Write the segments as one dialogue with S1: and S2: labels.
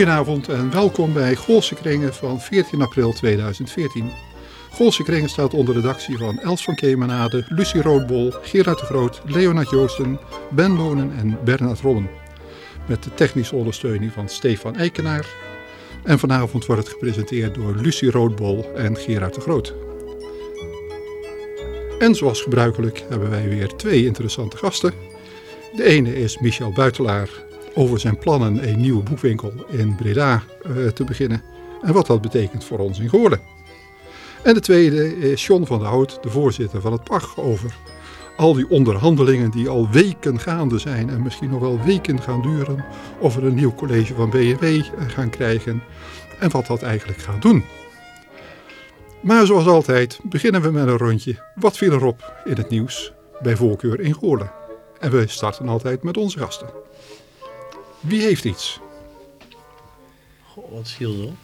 S1: Goedenavond en welkom bij Goolse Kringen van 14 april 2014. Goolse Kringen staat onder redactie van Els van Kemenade, Lucie Roodbol, Gerard de Groot, Leonard Joosten, Ben Lonen en Bernard Rollen. Met de technische ondersteuning van Stefan Eikenaar. En vanavond wordt het gepresenteerd door Lucie Roodbol en Gerard de Groot. En zoals gebruikelijk hebben wij weer twee interessante gasten. De ene is Michel Buitelaar over zijn plannen een nieuwe boekwinkel in Breda uh, te beginnen. En wat dat betekent voor ons in Goorlen. En de tweede is John van der Hout, de voorzitter van het PAG, over al die onderhandelingen die al weken gaande zijn en misschien nog wel weken gaan duren, of we een nieuw college van BMW gaan krijgen en wat dat eigenlijk gaat doen. Maar zoals altijd beginnen we met een rondje. Wat viel erop in het nieuws bij voorkeur in Goorlen? En we starten altijd met onze gasten. Wie heeft iets?
S2: Goh, wat viel erop?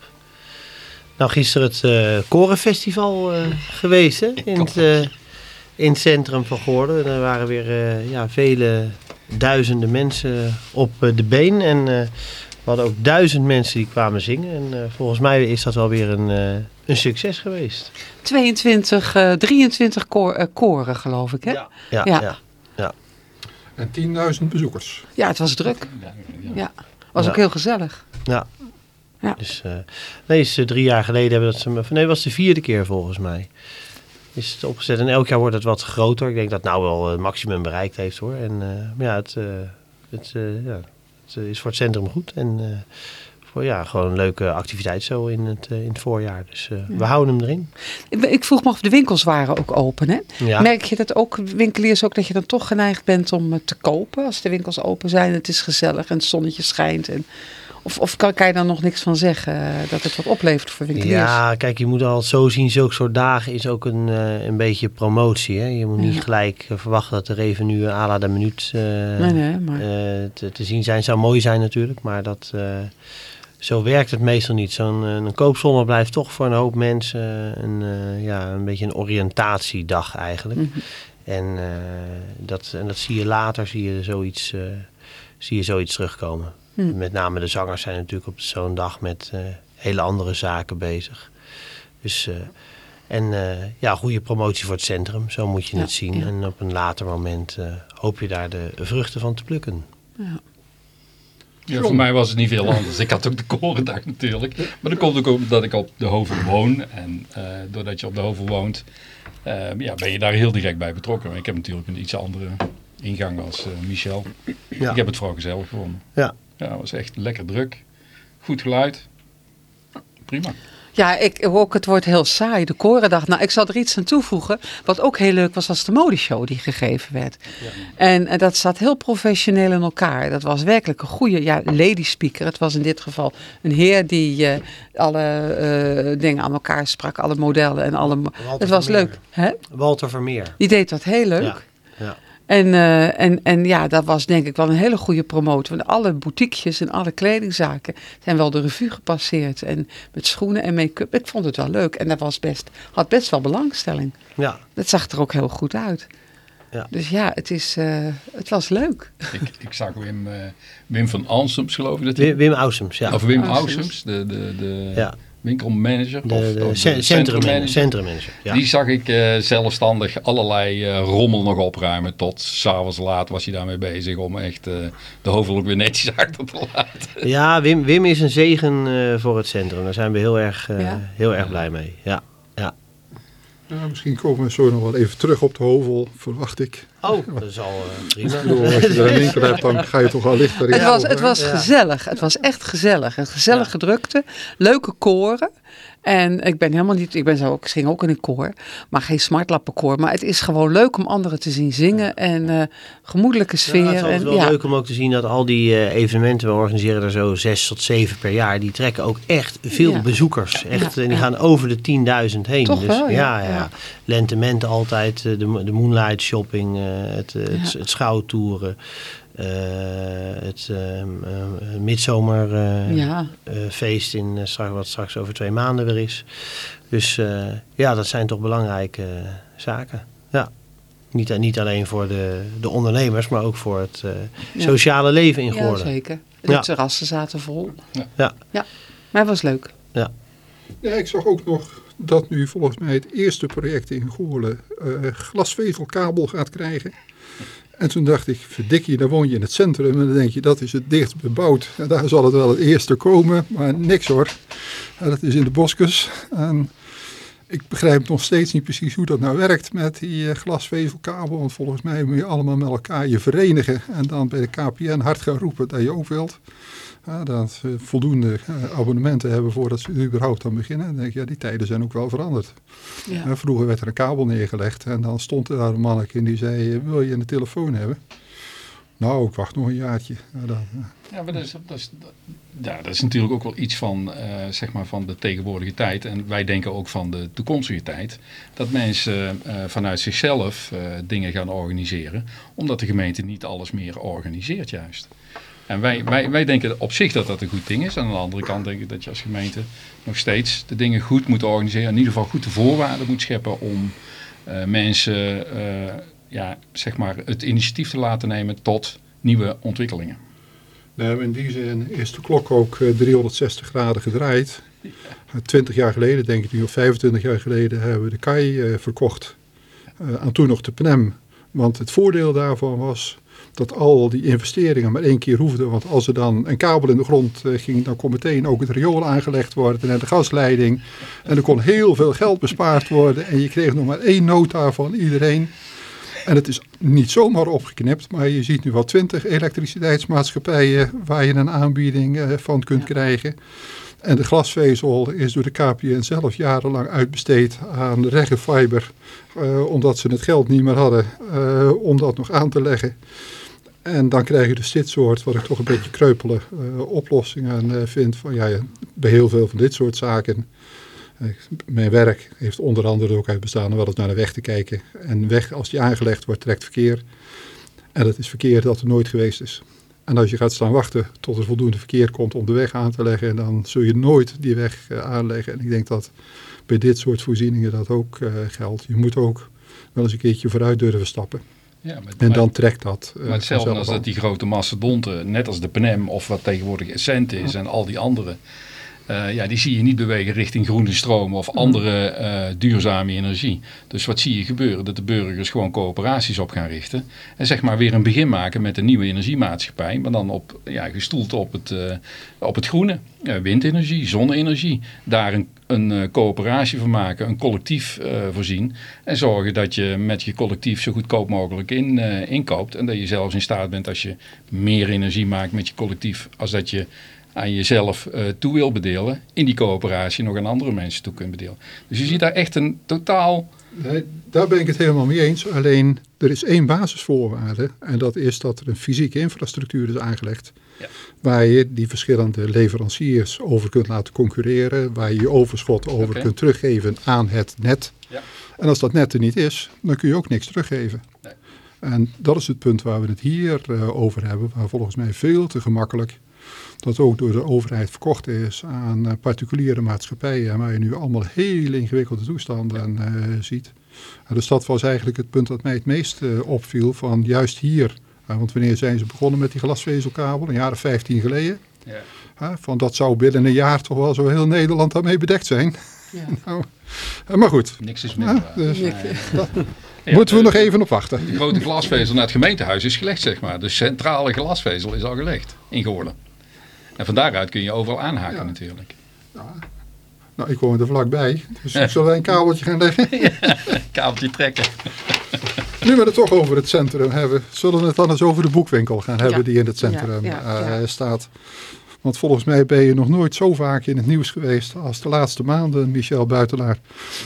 S2: Nou, gisteren het uh, Korenfestival uh, geweest hè? In, het, uh, in het centrum van Goorlen. Er waren weer ja, vele duizenden mensen op de been. En we hadden ook duizend mensen die kwamen zingen. En volgens mij is dat wel weer een, een succes geweest.
S3: 22, 23 koor, koren geloof ik hè?
S2: ja. ja. ja. ja.
S1: En 10.000 bezoekers.
S3: Ja, het was druk. Ja, was ja. ook heel gezellig.
S2: Ja. ja. Dus, uh, nee, is, uh, drie jaar geleden hebben dat ze me... Nee, was de vierde keer volgens mij. Is het opgezet en elk jaar wordt het wat groter. Ik denk dat het nou wel het maximum bereikt heeft hoor. En uh, ja, het, het, ja, het is voor het centrum goed. En ja, gewoon een leuke activiteit zo in het, in het voorjaar. Dus uh, ja. we houden hem erin.
S3: Ik, ik, vroeg me of de winkels waren ook open. Hè?
S2: Ja.
S3: Merk je dat ook, winkeliers ook, dat je dan toch geneigd bent om te kopen als de winkels open zijn? Het is gezellig en het zonnetje schijnt. En, of, of kan, kan je daar nog niks van zeggen dat het wat oplevert voor winkeliers?
S2: Ja, kijk, je moet al zo zien, zulke soort dagen is ook een, een beetje promotie. Hè? Je moet niet gelijk verwachten dat de revenue à la de minuut uh,
S3: nee, nee, maar...
S2: te, te, zien zijn. Zou mooi zijn natuurlijk, maar dat zo werkt het meestal niet. Zo'n een koopzondag blijft toch voor een hoop mensen een, uh, ja, een beetje een oriëntatiedag eigenlijk.
S3: Mhm.
S2: Mm -hmm. En, uh, dat, en dat zie je later, zie je zoiets, uh, zie je zoiets terugkomen.
S3: Hm.
S2: Mm. Met name de zangers zijn natuurlijk op zo'n dag met hele andere zaken bezig. Dus, en ja, goede promotie voor het centrum, zo moet je
S3: ja,
S2: het zien.
S3: Ja.
S2: En op een later moment hoop je daar de vruchten van te plukken.
S3: Ja.
S4: Ja, voor mij was het niet veel anders. Ik had ook de korendag natuurlijk. Maar dat komt ook omdat ik op de Hovel woon. En uh, doordat je op de Hovel woont, uh, ja, ben je daar heel direct bij betrokken. Maar ik heb natuurlijk een iets andere ingang als uh, Michel.
S2: Ja.
S4: Ik heb het vooral gezellig gevonden.
S2: Ja.
S4: Ja, het was echt lekker druk. Goed geluid. Prima.
S3: Ja, ik ook het wordt heel saai, de korendag. Nou, ik zal er iets aan toevoegen. Wat ook heel leuk was, was de modeshow die gegeven werd.
S2: Ja.
S3: En, en, dat zat heel professioneel in elkaar. Dat was werkelijk een goede ja, lady speaker. Het was in dit geval een heer die uh, alle uh, dingen aan elkaar sprak. Alle modellen en alle...
S2: Walter
S3: het was
S2: Vermeer.
S3: leuk. Hè?
S2: Walter Vermeer.
S3: Die deed dat heel leuk.
S2: Ja.
S3: En, uh, en, en ja, dat was denk ik wel een hele goede promotie. Want alle boutiquejes en alle kledingzaken zijn wel de revue gepasseerd. En met schoenen en make-up. Ik vond het wel leuk. En dat was best, had best wel belangstelling.
S2: Ja.
S3: Dat zag er ook heel goed uit.
S2: Ja.
S3: Dus ja, het, is, uh, het was leuk.
S4: Ik, ik zag Wim, uh, Wim van Ansems, geloof ik. Dat
S2: Wim, Wim Ausums, ja.
S4: Of Wim.
S3: Ausums,
S4: de, de, de
S2: ja.
S4: Winkelmanager.
S2: De,
S4: of,
S2: de,
S4: of
S2: de centrummanager. centrummanager ja.
S4: Die zag ik uh, zelfstandig allerlei uh, rommel nog opruimen. Tot s'avonds laat was hij daarmee bezig om echt uh, de hovel ook weer netjes achter te laten.
S2: Ja, Wim, Wim is een zegen voor het centrum. Daar zijn we heel erg,
S3: ja?
S2: heel erg blij mee. Ja. Ja.
S1: Misschien komen we zo nog wel even terug op de hovel, verwacht ik.
S2: Oh, dat is al uh, prima.
S1: Bedoel, als je er een winkel hebt, dan ga je toch wel lichter in.
S3: Het was, het was ja. gezellig. Het was echt gezellig. Een gezellige ja. drukte. Leuke koren. En ik ben helemaal niet, ik ben zo, ik zing ook in een koor, maar geen smartlappenkoor. Maar het is gewoon leuk om anderen te zien zingen en uh, gemoedelijke sfeer.
S2: Ja, het is
S3: en,
S2: wel
S3: ja.
S2: leuk om ook te zien dat al die uh, evenementen, we organiseren er zo zes tot zeven per jaar, die trekken ook echt veel
S3: Ja.
S2: bezoekers. Echt,
S3: Ja,
S2: en die gaan over de 10.000 heen.
S3: Toch
S2: dus,
S3: wel, ja.
S2: ja. Lentement altijd, eh, de, de moonlight shopping, eh, het, eh, het, het schouwtoeren. Eh, het ehm, eh, midzomerfeest
S3: Ja.
S2: feest in eh, straks, wat straks over twee maanden weer is. Dus eh, ja, dat zijn toch belangrijke eh, zaken. Ja. Niet, niet alleen voor de, de ondernemers, maar ook voor het eh,
S3: Ja.
S2: sociale leven in
S3: Ja,
S2: Goorlen.
S3: zeker. De
S2: Ja.
S3: terrassen zaten vol.
S4: Ja.
S2: Ja.
S3: ja. Maar het was leuk.
S1: Ja, ik zag ook nog dat nu volgens mij het eerste project in Goorlen eh, glasvezelkabel gaat krijgen. En toen dacht ik, verdikkie, dan woon je in het centrum en dan denk je, dat is het dichtst bebouwd. En daar zal het wel het eerste komen, maar niks hoor. Dat is in de boskus. En ik begrijp nog steeds niet precies hoe dat nou werkt met die eh, glasvezelkabel. Want volgens mij moet je allemaal met elkaar je verenigen. En dan bij de KPN hard gaan roepen dat je ook wilt. Ja, dat ze voldoende eh, abonnementen hebben voordat ze überhaupt aan beginnen. Dan denk ik, ja, die tijden zijn ook wel veranderd.
S3: Ja.
S1: Eh, vroeger werd er een kabel neergelegd en dan stond er daar een manneke en die zei, eh, wil je een telefoon hebben? Nou, ik wacht nog een jaartje. Ja, dan,
S4: Ja, maar dat is, dat is, ja, dat is natuurlijk ook wel iets van, eh, zeg maar van de tegenwoordige tijd. En wij denken ook van de toekomstige tijd. Dat mensen eh, vanuit zichzelf eh, dingen gaan organiseren. Omdat de gemeente niet alles meer organiseert juist. En wij, wij, wij denken op zich dat dat een goed ding is. En aan de andere kant denk ik dat je als gemeente nog steeds de dingen goed moet organiseren. In ieder geval goed de voorwaarden moet scheppen om eh, mensen eh, ja, zeg maar het initiatief te laten nemen tot nieuwe ontwikkelingen.
S1: Nou, in die zin is de klok ook eh, 360 graden gedraaid. Eh, 20 jaar geleden, denk ik nu, of 25 jaar geleden, hebben we de KAI eh, verkocht. Eh, aan toen nog de PNEM. Want het voordeel daarvan was dat al die investeringen maar één keer hoefden. Want als er dan een kabel in de grond eh, ging, dan kon meteen ook het riool aangelegd worden en de gasleiding. En er kon heel veel geld bespaard worden. En je kreeg nog maar één nota van iedereen. En het is niet zomaar opgeknipt, maar je ziet nu wel twintig elektriciteitsmaatschappijen waar je een aanbieding eh, van kunt krijgen. En de glasvezel is door de KPN zelf jarenlang uitbesteed aan Reggefiber, eh, omdat ze het geld niet meer hadden om dat nog aan te leggen. En dan krijg je dus dit soort, wat ik toch een beetje kreupele eh, oplossingen eh, vind. Van, ja, bij heel veel van dit soort zaken. eh, mijn werk heeft onder andere er ook uit bestaan om wel eens naar de weg te kijken. En weg, als die aangelegd wordt, trekt verkeer. En het is verkeer dat er nooit geweest is. En als je gaat staan wachten tot er voldoende verkeer komt om de weg aan te leggen, dan zul je nooit die weg aanleggen. En ik denk dat bij dit soort voorzieningen dat ook geldt. Je moet ook wel eens een keertje vooruit durven stappen.
S4: Ja, maar,
S1: En
S4: maar-
S1: dan trekt dat. eh,
S4: Maar hetzelfde als
S1: al.
S4: dat die grote mastodonten, net als de PNM of wat tegenwoordig Essent is en al die andere. Eh, ja, die zie je niet bewegen richting groene stroom of andere eh, duurzame energie. Dus wat zie je gebeuren? Dat de burgers gewoon coöperaties op gaan richten. En zeg maar weer een begin maken met een nieuwe energiemaatschappij. Maar dan op, ja, gestoeld op het, eh, op het groene. Windenergie, zonne-energie. Daar een, een coöperatie van maken, een collectief voorzien. En zorgen dat je met je collectief zo goedkoop mogelijk in, inkoopt. En dat je zelfs in staat bent als je meer energie maakt met je collectief. Als dat je aan jezelf eh, toe wil bedelen. In die coöperatie nog aan andere mensen toe kunt bedelen. Dus je ziet daar echt een totaal...
S1: Nee, daar ben ik het helemaal mee eens. Alleen er is één basisvoorwaarde. En dat is dat er een fysieke infrastructuur is aangelegd.
S4: Ja.
S1: Waar je die verschillende leveranciers over kunt laten concurreren. Waar je je overschot over kunt teruggeven aan het net.
S4: Ja.
S1: En als dat net er niet is, dan kun je ook niks teruggeven.
S4: Nee.
S1: En dat is het punt waar we het hier eh, over hebben. Waar volgens mij veel te gemakkelijk dat ook door de overheid verkocht is aan eh, particuliere maatschappijen. En waar je nu allemaal hele ingewikkelde toestanden eh, ziet. Dus dat was eigenlijk het punt dat mij het meest eh, opviel van juist hier. Want wanneer zijn ze begonnen met die glasvezelkabel? Een jaar of 15 geleden.
S4: Ja.
S1: Van dat zou binnen een jaar toch wel zo heel Nederland daarmee bedekt zijn.
S3: Ja.
S1: nou, maar goed,
S4: Niks is minder. waar.
S1: dus
S4: Nee. Ja,
S1: moeten we
S4: de-
S1: nog even op wachten.
S4: De grote glasvezel naar het gemeentehuis is gelegd, zeg maar. De centrale glasvezel is al gelegd in Goorlen. En van daaruit kun je overal aanhaken
S1: Ja.
S4: natuurlijk.
S1: Nou, ik woon er vlakbij. Dus zullen wij een kabeltje gaan leggen?
S4: Kabeltje trekken.
S1: Nu we het toch over het centrum hebben, zullen we het dan eens over de boekwinkel gaan hebben
S3: Ja.
S1: die in het centrum
S3: Ja, ja,
S1: eh,
S3: ja.
S1: staat. Want volgens mij ben je nog nooit zo vaak in het nieuws geweest als de laatste maanden, Michel Buitelaar,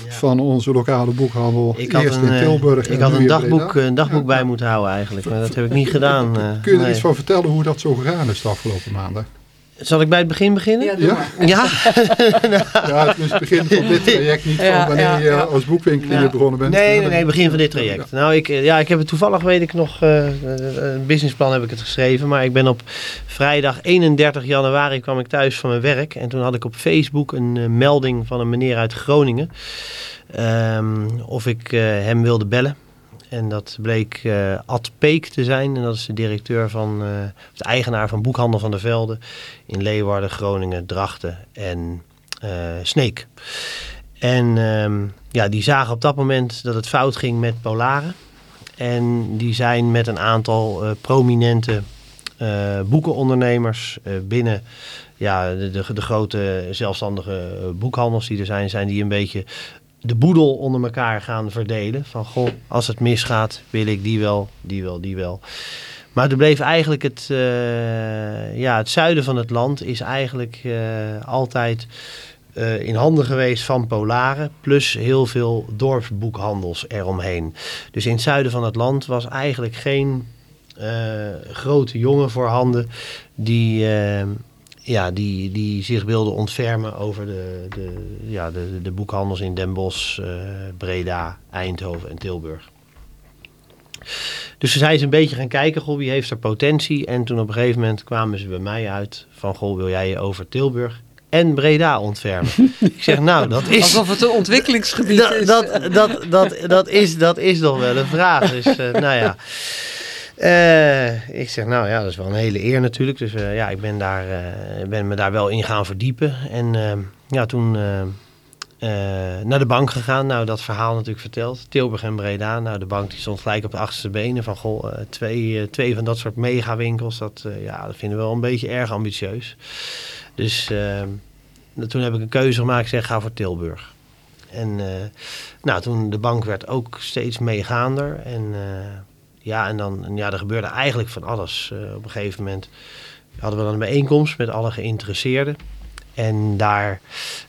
S2: Ja.
S1: van onze lokale boekhandel.
S2: Ik had
S1: Eerst
S2: een,
S1: in
S2: eh,
S1: Tilburg
S2: ik had een dagboek, een dagboek
S1: Ja.
S2: bij moeten houden eigenlijk, maar dat heb ik niet gedaan. eh,
S1: Kun je er
S2: nee.
S1: iets van vertellen hoe dat zo gegaan is de afgelopen maanden?
S2: Zal ik bij het begin beginnen?
S3: Ja,
S1: Ja.
S2: Ja,
S1: Ja, het is het begin van dit traject, niet
S3: Ja,
S1: van wanneer
S3: ja,
S1: je als boekwinkelier
S3: Ja.
S1: begonnen bent.
S2: Nee, nee, nee, begin van dit traject. Nou, ik, eh, ja, ik heb het toevallig, weet ik nog, eh, eh, een businessplan heb ik het geschreven. Maar ik ben op vrijdag 31 januari kwam ik thuis van mijn werk. En toen had ik op Facebook een melding van een meneer uit Groningen. ehm, of ik eh, hem wilde bellen. En dat bleek uh, Ad Peek te zijn. En dat is de directeur van, uh, de eigenaar van Boekhandel van der Velde in Leeuwarden, Groningen, Drachten en uh, Sneek. En ehm, ja, die zagen op dat moment dat het fout ging met Polaren. En die zijn met een aantal prominente boekenondernemers binnen ja, de, de, de, grote zelfstandige boekhandels die er zijn, zijn die een beetje de boedel onder elkaar gaan verdelen. Van goh, als het misgaat, wil ik die wel, die wel, die wel. Maar er bleef eigenlijk het, uh, ja, het zuiden van het land is eigenlijk uh, altijd uh, in handen geweest van Polaren. Plus heel veel dorpsboekhandels eromheen. Dus in het zuiden van het land was eigenlijk geen grote jongen voorhanden die ja, die, die zich wilden ontfermen over de, de, ja, de, de boekhandels in Den Bosch, uh, Breda, Eindhoven en Tilburg. Dus ze zijn ze een beetje gaan kijken, goh, wie heeft er potentie? En toen op een gegeven moment kwamen ze bij mij uit van, goh, wil jij je over Tilburg en Breda ontfermen? Ik zeg, nou, dat is...
S3: Alsof het een ontwikkelingsgebied is.
S2: Dat, dat, dat, dat, is. Dat is nog wel een vraag. Dus, uh, nou ja... Uh, ik zeg, nou ja, dat is wel een hele eer natuurlijk. Dus uh, ja, ik ben, daar, uh, ben me daar wel in gaan verdiepen. En ja, toen naar de bank gegaan. Nou, dat verhaal natuurlijk verteld. Tilburg en Breda. Nou, de bank die stond gelijk op de achterste benen. Van, goh, twee, twee van dat soort megawinkels. Dat, ja, dat vinden we wel een beetje erg ambitieus. Dus toen heb ik een keuze gemaakt. Ik zeg, ga voor Tilburg. En nou, toen de bank werd ook steeds meegaander. En ja, en dan ja, er gebeurde eigenlijk van alles. Uh, op een gegeven moment hadden we dan een bijeenkomst met alle geïnteresseerden. En daar,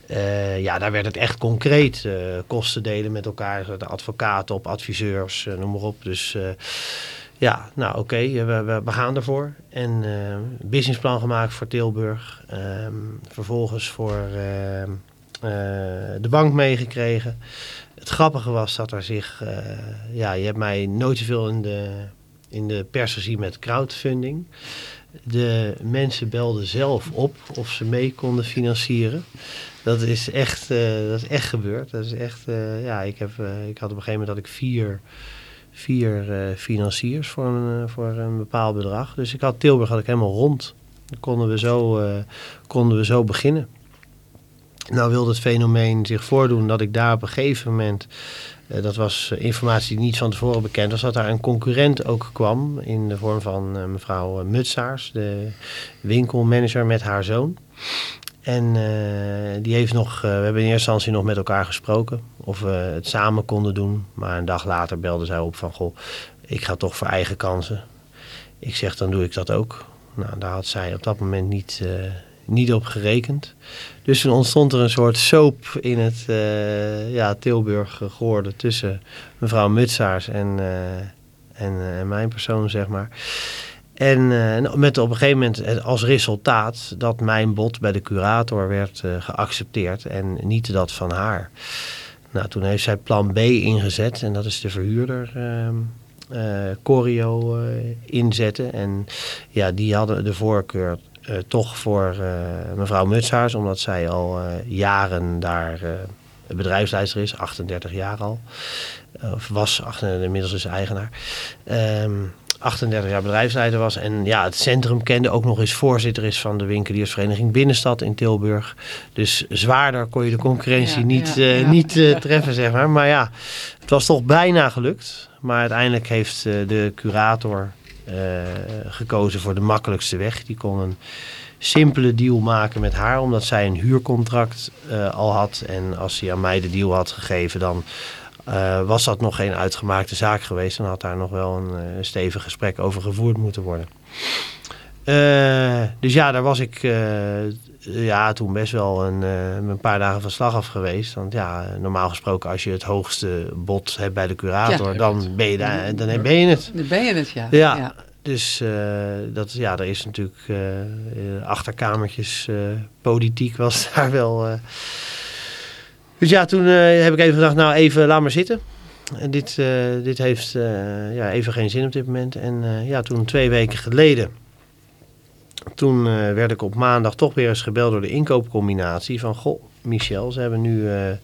S2: uh, ja, daar werd het echt concreet. Uh, kosten delen met elkaar, de advocaten op, adviseurs, noem maar op. Dus ja, nou oké, we, we, gaan ervoor. En businessplan gemaakt voor Tilburg. Ehm, vervolgens voor ehm, de bank meegekregen het grappige was dat er zich, uh, ja, je hebt mij nooit zoveel in de, in de pers gezien met crowdfunding. De mensen belden zelf op of ze mee konden financieren. Dat is echt, uh, dat is echt gebeurd. Dat is echt, uh, ja, ik, heb, ik had op een gegeven moment dat ik vier, vier financiers voor een, voor een bepaald bedrag. Dus ik had Tilburg had ik helemaal rond. Dan konden we zo, konden we zo beginnen. Nou wilde het fenomeen zich voordoen dat ik daar op een gegeven moment, uh, dat was informatie die niet van tevoren bekend was, dat daar een concurrent ook kwam in de vorm van uh, mevrouw Mutsaars, de winkelmanager met haar zoon. En die heeft nog, we hebben in eerste instantie nog met elkaar gesproken of we het samen konden doen. Maar een dag later belde zij op van, goh, ik ga toch voor eigen kansen. Ik zeg, dan doe ik dat ook. Nou, daar had zij op dat moment niet, niet op gerekend. Dus toen ontstond er een soort soap in het uh, ja, Tilburg geworden tussen mevrouw Mutsaars en, uh, en, uh, en, mijn persoon, zeg maar. En met op een gegeven moment als resultaat dat mijn bod bij de curator werd geaccepteerd en niet dat van haar. Nou, toen heeft zij plan B ingezet en dat is de verhuurder uh, Corio inzetten. En ja, die hadden de voorkeur uh, toch voor uh, mevrouw Mutshaars, omdat zij al uh, jaren daar bedrijfsleider is, 38 jaar al. of was, inmiddels is eigenaar. Um, 38 jaar bedrijfsleider was en ja, het centrum kende, ook nog eens voorzitter is van de winkeliersvereniging Binnenstad in Tilburg. Dus zwaarder kon je de concurrentie ja, niet, ja, ja. niet treffen, zeg maar. Maar ja, het was toch bijna gelukt. Maar uiteindelijk heeft de curator gekozen voor de makkelijkste weg. Die kon een simpele deal maken met haar, omdat zij een huurcontract uh, al had. En als hij aan mij de deal had gegeven, dan uh, was dat nog geen uitgemaakte zaak geweest. Dan had daar nog wel een, een stevig gesprek over gevoerd moeten worden. dus ja, daar was ik ja, toen best wel een, een paar dagen van slag af geweest. Want ja, normaal gesproken als je het hoogste bod hebt bij de curator, ja, dan, ben je daar, dan ben je het.
S3: Dan ben je het, ja.
S2: Ja, ja. dus uh, dat, ja, er is natuurlijk uh, achterkamertjes, uh, politiek was daar wel. Dus ja, toen heb ik even gedacht, nou even, laat maar zitten. En dit, dit heeft ja, even geen zin op dit moment. En ja, toen twee weken geleden toen uh, werd ik op maandag toch weer eens gebeld door de inkoopcombinatie van... Goh, Michel. Ze hebben nu, eh, eh,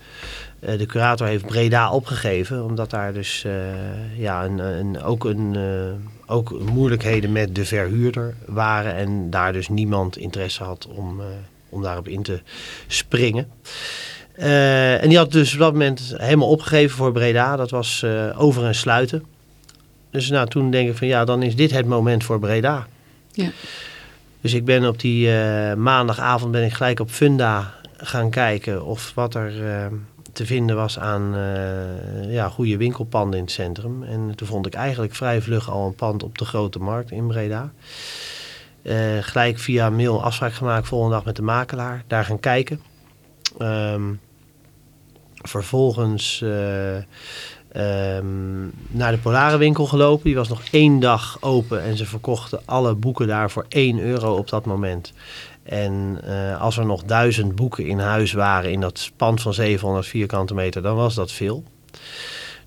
S2: de curator heeft Breda opgegeven, omdat daar dus eh, ja, een, een, ook, een, eh, ook moeilijkheden met de verhuurder waren en daar dus niemand interesse had om, eh, om daarop in te springen. Eh, en die had dus op dat moment helemaal opgegeven voor Breda. Dat was eh, over en sluiten. Dus nou, toen denk ik van ja, dan is dit het moment voor Breda.
S3: Ja.
S2: Dus ik ben op die eh, maandagavond ben ik gelijk op Funda gaan kijken of wat er eh, te vinden was aan eh, ja, goede winkelpanden in het centrum. En toen vond ik eigenlijk vrij vlug al een pand op de Grote Markt in Breda. Gelijk via mail afspraak gemaakt volgende dag met de makelaar. Daar gaan kijken. Ehm, vervolgens eh, ehm, naar de Polare winkel gelopen. Die was nog één dag open en ze verkochten alle boeken daar voor 1 euro op dat moment. En eh, als er nog duizend boeken in huis waren in dat pand van 700 vierkante meter, dan was dat veel.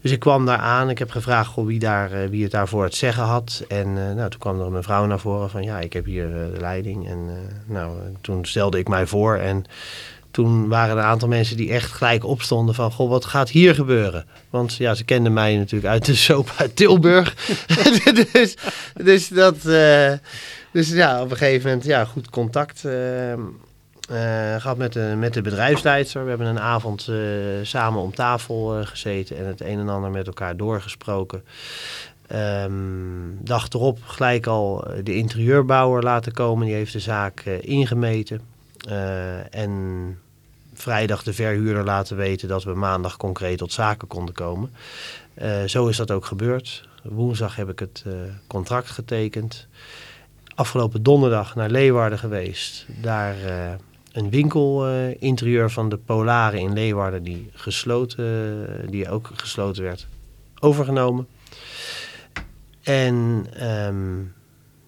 S2: Dus ik kwam daar aan. Ik heb gevraagd wie, daar, eh, wie het daarvoor het zeggen had. En eh, nou, toen kwam er een mevrouw naar voren van ja, ik heb hier de leiding. En nou, toen stelde ik mij voor. En toen waren er een aantal mensen die echt gelijk opstonden van goh, wat gaat hier gebeuren? Want ja, ze kenden mij natuurlijk uit de soap uit Tilburg. dus, dus dat. eh, dus ja, op een gegeven moment ja, goed contact eh, gehad met de, met de bedrijfsleidster. We hebben een avond samen om tafel gezeten en het een en ander met elkaar doorgesproken. Ehm, dag erop gelijk al de interieurbouwer laten komen. Die heeft de zaak ingemeten. Eh, en vrijdag de verhuurder laten weten dat we maandag concreet tot zaken konden komen. Eh, zo is dat ook gebeurd. Woensdag heb ik het eh, contract getekend. Afgelopen donderdag naar Leeuwarden geweest. Daar een winkelinterieur interieur van de Polaren in Leeuwarden die, gesloten, die ook gesloten werd, overgenomen. En ehm,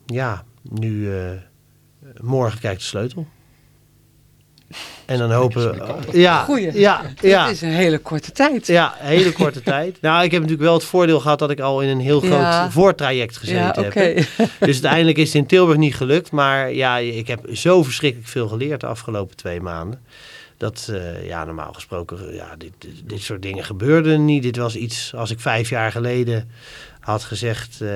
S2: ja, nu morgen kijkt de sleutel. En dan hopen we. Ja,
S3: Goeie.
S2: ja, ja.
S3: Het is een hele korte tijd.
S2: Ja, een hele korte tijd. Nou, ik heb natuurlijk wel het voordeel gehad dat ik al in een heel groot
S3: Ja.
S2: voortraject gezeten
S3: Ja, oké.
S2: heb. Dus uiteindelijk is het in Tilburg niet gelukt. Maar ja, ik heb zo verschrikkelijk veel geleerd de afgelopen twee maanden. Dat, eh, ja, normaal gesproken, ja, dit, dit, dit soort dingen gebeurden niet. Dit was iets, als ik vijf jaar geleden had gezegd eh,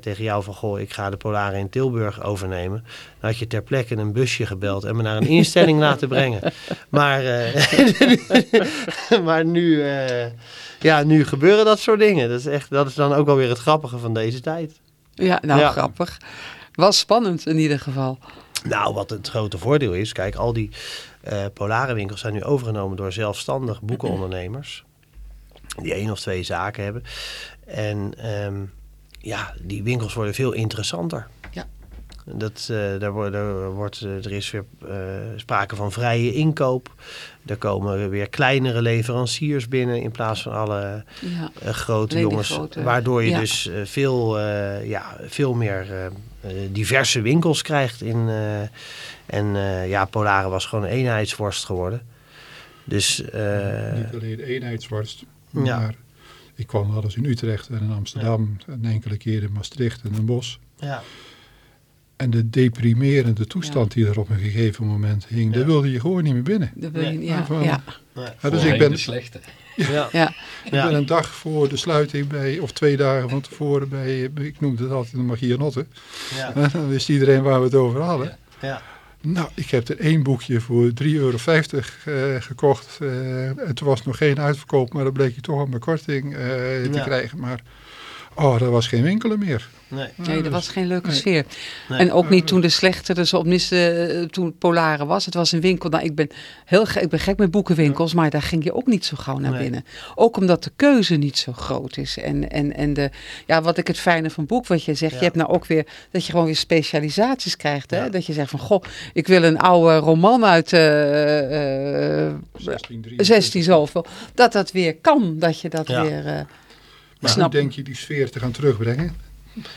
S2: tegen jou van... goh, ik ga de Polaren in Tilburg overnemen... dan had je ter plekke een busje gebeld en me naar een instelling laten brengen. Maar, eh, maar nu, eh, ja, nu gebeuren dat soort dingen. Dat is, echt, dat is dan ook alweer het grappige van deze tijd.
S3: Ja, nou
S2: Ja.
S3: grappig. Was spannend in ieder geval.
S2: Nou, wat het grote voordeel is, kijk, al die polare winkels zijn nu overgenomen door zelfstandig boekenondernemers. Die één of twee zaken hebben. En ehm, ja, die winkels worden veel interessanter.
S3: Ja.
S2: Dat, eh, daar wordt, er, wordt, eh, er is weer eh, sprake van vrije inkoop. Er komen weer kleinere leveranciers binnen in plaats van alle
S3: Ja.
S2: grote jongens.
S3: grote,
S2: waardoor je
S3: ja.
S2: dus eh, veel, eh, ja, veel meer diverse winkels krijgt. In, eh, en eh, ja, Polare was gewoon een eenheidsworst geworden. Dus eh,
S1: Niet alleen eenheidsworst,
S2: Ja.
S1: Ik kwam wel eens in Utrecht en in Amsterdam, een enkele keer in Maastricht en Den Bosch.
S2: ja,
S1: En de deprimerende toestand die er op een gegeven moment hing, daar wilde je gewoon niet meer binnen.
S3: Dat wil je, ja,
S1: Van-
S3: ja,
S1: Ja, dus ik ben,
S4: de slechte.
S2: ja,
S3: ja.
S1: ik ben een dag voor de sluiting bij, of twee dagen van tevoren bij, ik noemde het altijd de Magianotte.
S2: ja,
S1: En dan wist iedereen waar we het over hadden.
S2: ja.
S1: Nou, ik heb er één boekje voor 3,50 euro eh, gekocht. eh, toen was nog geen uitverkoop, maar dan bleek je toch mijn korting eh, te
S2: Ja.
S1: krijgen. Maar, oh, er was geen winkel meer.
S2: Nee.
S3: Nee, dat was geen leuke
S1: Nee.
S3: sfeer.
S2: Nee.
S3: En ook niet toen de slechte er zo op eh, toen Polare was. Het was een winkel. Nou, ik ben heel gek, ik ben gek met boekenwinkels, maar daar ging je ook niet zo gauw naar
S2: Nee.
S3: binnen. Ook omdat de keuze niet zo groot is. En, en, en de, ja, wat ik het fijne van boek, wat je zegt,
S2: Ja.
S3: je hebt nou ook weer dat je gewoon weer specialisaties krijgt. Hè?
S2: Ja.
S3: Dat je zegt van, goh, ik wil een oude roman uit eh, eh,
S1: 16,
S3: 16 zoveel. Dat dat weer kan, dat je dat
S2: Ja.
S3: weer eh,
S1: Maar
S3: snap.
S1: hoe denk je die sfeer te gaan terugbrengen?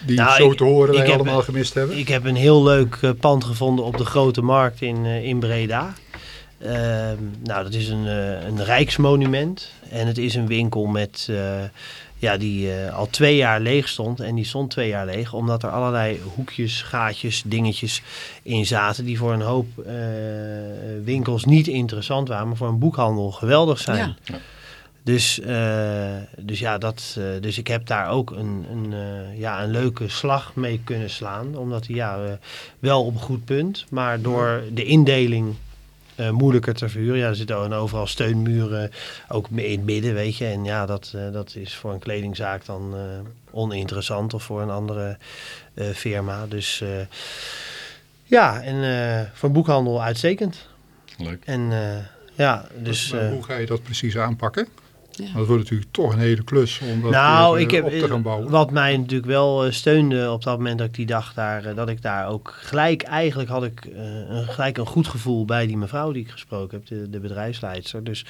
S1: Die
S2: Nou,
S1: zo
S2: ik-
S1: te horen
S2: heb-
S1: allemaal gemist hebben.
S2: Ik heb een heel leuk eh, pand gevonden op de Grote Markt in, eh, in Breda. Ehm, nou, dat is een, eh, een rijksmonument. En het is een winkel met, eh, ja, die eh, al twee jaar leeg stond. En die stond twee jaar leeg omdat er allerlei hoekjes, gaatjes, dingetjes in zaten. Die voor een hoop eh, winkels niet interessant waren, maar voor een boekhandel geweldig zijn.
S3: Ja.
S2: Dus, eh, dus ja, dat, eh, dus ik heb daar ook een, een, eh, ja, een leuke slag mee kunnen slaan. Omdat hij ja, wel op een goed punt, maar door de indeling eh, moeilijker te verhuren. Ja, er zitten overal steunmuren, ook in het midden, weet je. En ja, dat, eh, dat is voor een kledingzaak dan eh, oninteressant of voor een andere eh, firma. Dus eh, ja, en eh, voor boekhandel uitstekend.
S4: Leuk.
S2: En eh, ja, dus...
S1: Maar
S2: eh,
S1: hoe ga je dat precies aanpakken?
S3: Ja.
S1: Het wordt natuurlijk toch een hele klus om dat
S2: nou,
S1: weer,
S2: ik
S1: eh,
S2: heb,
S1: op te gaan bouwen.
S2: wat mij natuurlijk wel eh, steunde op dat moment dat ik die dag daar, eh, dat ik daar ook gelijk, eigenlijk had ik eh, een, gelijk een goed gevoel bij die mevrouw die ik gesproken heb, de, de bedrijfsleidster. Dus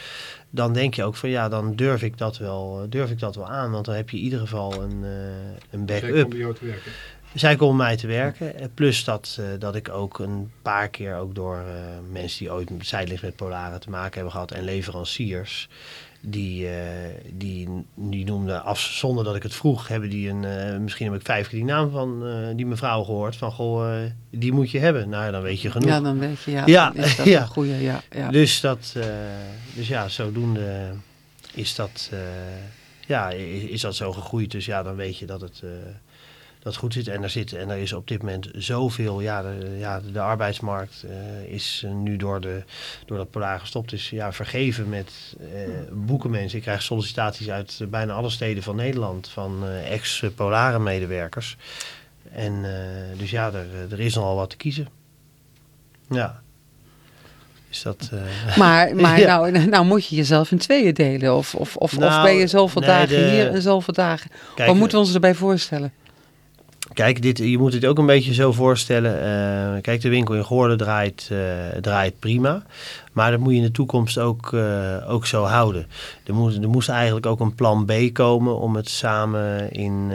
S2: dan denk je ook van ja, dan durf ik dat wel, eh, durf ik dat wel aan, want dan heb je in ieder geval een, eh, een backup.
S1: bij jou te werken.
S2: Zij kon mij te werken. Eh, Plus dat, eh, dat ik ook een paar keer ook door eh, mensen die ooit zijdelings met Polaren te maken hebben gehad en leveranciers. Die, eh, die, die noemden af, zonder dat ik het vroeg, hebben die een, eh, misschien heb ik vijf keer die naam van eh, die mevrouw gehoord. Van goh, die moet je hebben. Nou, ja, dan weet je genoeg.
S3: Ja, dan weet je, ja,
S2: Ja,
S3: is dat
S2: ja.
S3: een goede, ja. ja.
S2: Dus, dat, dus ja, zodoende is dat, ja, is, is dat zo gegroeid. Dus ja, dan weet je dat het, dat goed zit. En er, zit. en er is op dit moment zoveel. Ja, de, ja, de, arbeidsmarkt eh, is eh, nu door, de, door dat Polar gestopt is ja, vergeven met eh, boekenmensen. Ik krijg sollicitaties uit bijna alle steden van Nederland van eh, ex-Polare medewerkers. En dus ja, er, er is nogal wat te kiezen. Ja. Is dat...
S3: Maar, maar
S2: Ja.
S3: nou, nou moet je jezelf in tweeën delen. Of, of, of, of
S2: Nou,
S3: ben je zoveel
S2: nee,
S3: dagen
S2: de-
S3: hier en zoveel dagen.
S2: Kijk,
S3: Wat moeten we ons erbij voorstellen?
S2: Kijk, dit, je moet het ook een beetje zo voorstellen. eh, kijk, de winkel in Goorlen draait, eh, draait prima. Maar dat moet je in de toekomst ook, eh, ook zo houden. Er moest, er moest eigenlijk ook een plan B komen om het samen in...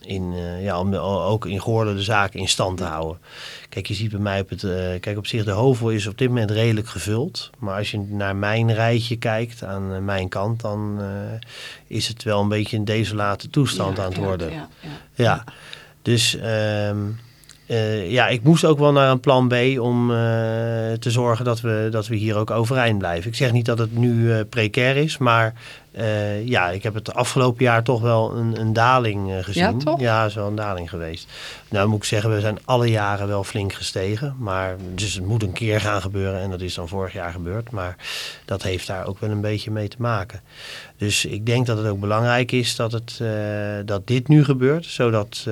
S2: in, eh, ja, om de- ook in Goorlen de zaak in stand te houden. Kijk, je ziet bij mij op het... eh, kijk, op zich, de Hovel is op dit moment redelijk gevuld. Maar als je naar mijn rijtje kijkt, aan eh, mijn kant... dan is het wel een beetje een desolate toestand
S3: Ja,
S2: aan het
S3: ja,
S2: worden.
S3: ja, ja.
S2: Ja, dus ehm, eh, ja, ik moest ook wel naar een plan B om te zorgen dat we, dat we hier ook overeind blijven. Ik zeg niet dat het nu precair is, maar eh, ja, ik heb het afgelopen jaar toch wel een, een daling eh, gezien.
S3: Ja, toch?
S2: Ja, is wel een daling geweest. Nou moet ik zeggen, we zijn alle jaren wel flink gestegen. Maar, dus het moet een keer gaan gebeuren en dat is dan vorig jaar gebeurd. Maar dat heeft daar ook wel een beetje mee te maken. Dus ik denk dat het ook belangrijk is dat, het, eh, dat dit nu gebeurt. Zodat,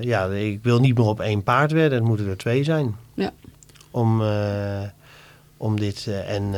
S2: ja, ik wil niet meer op één paard wedden. Het moeten er twee zijn.
S3: Ja.
S2: Om, om dit, en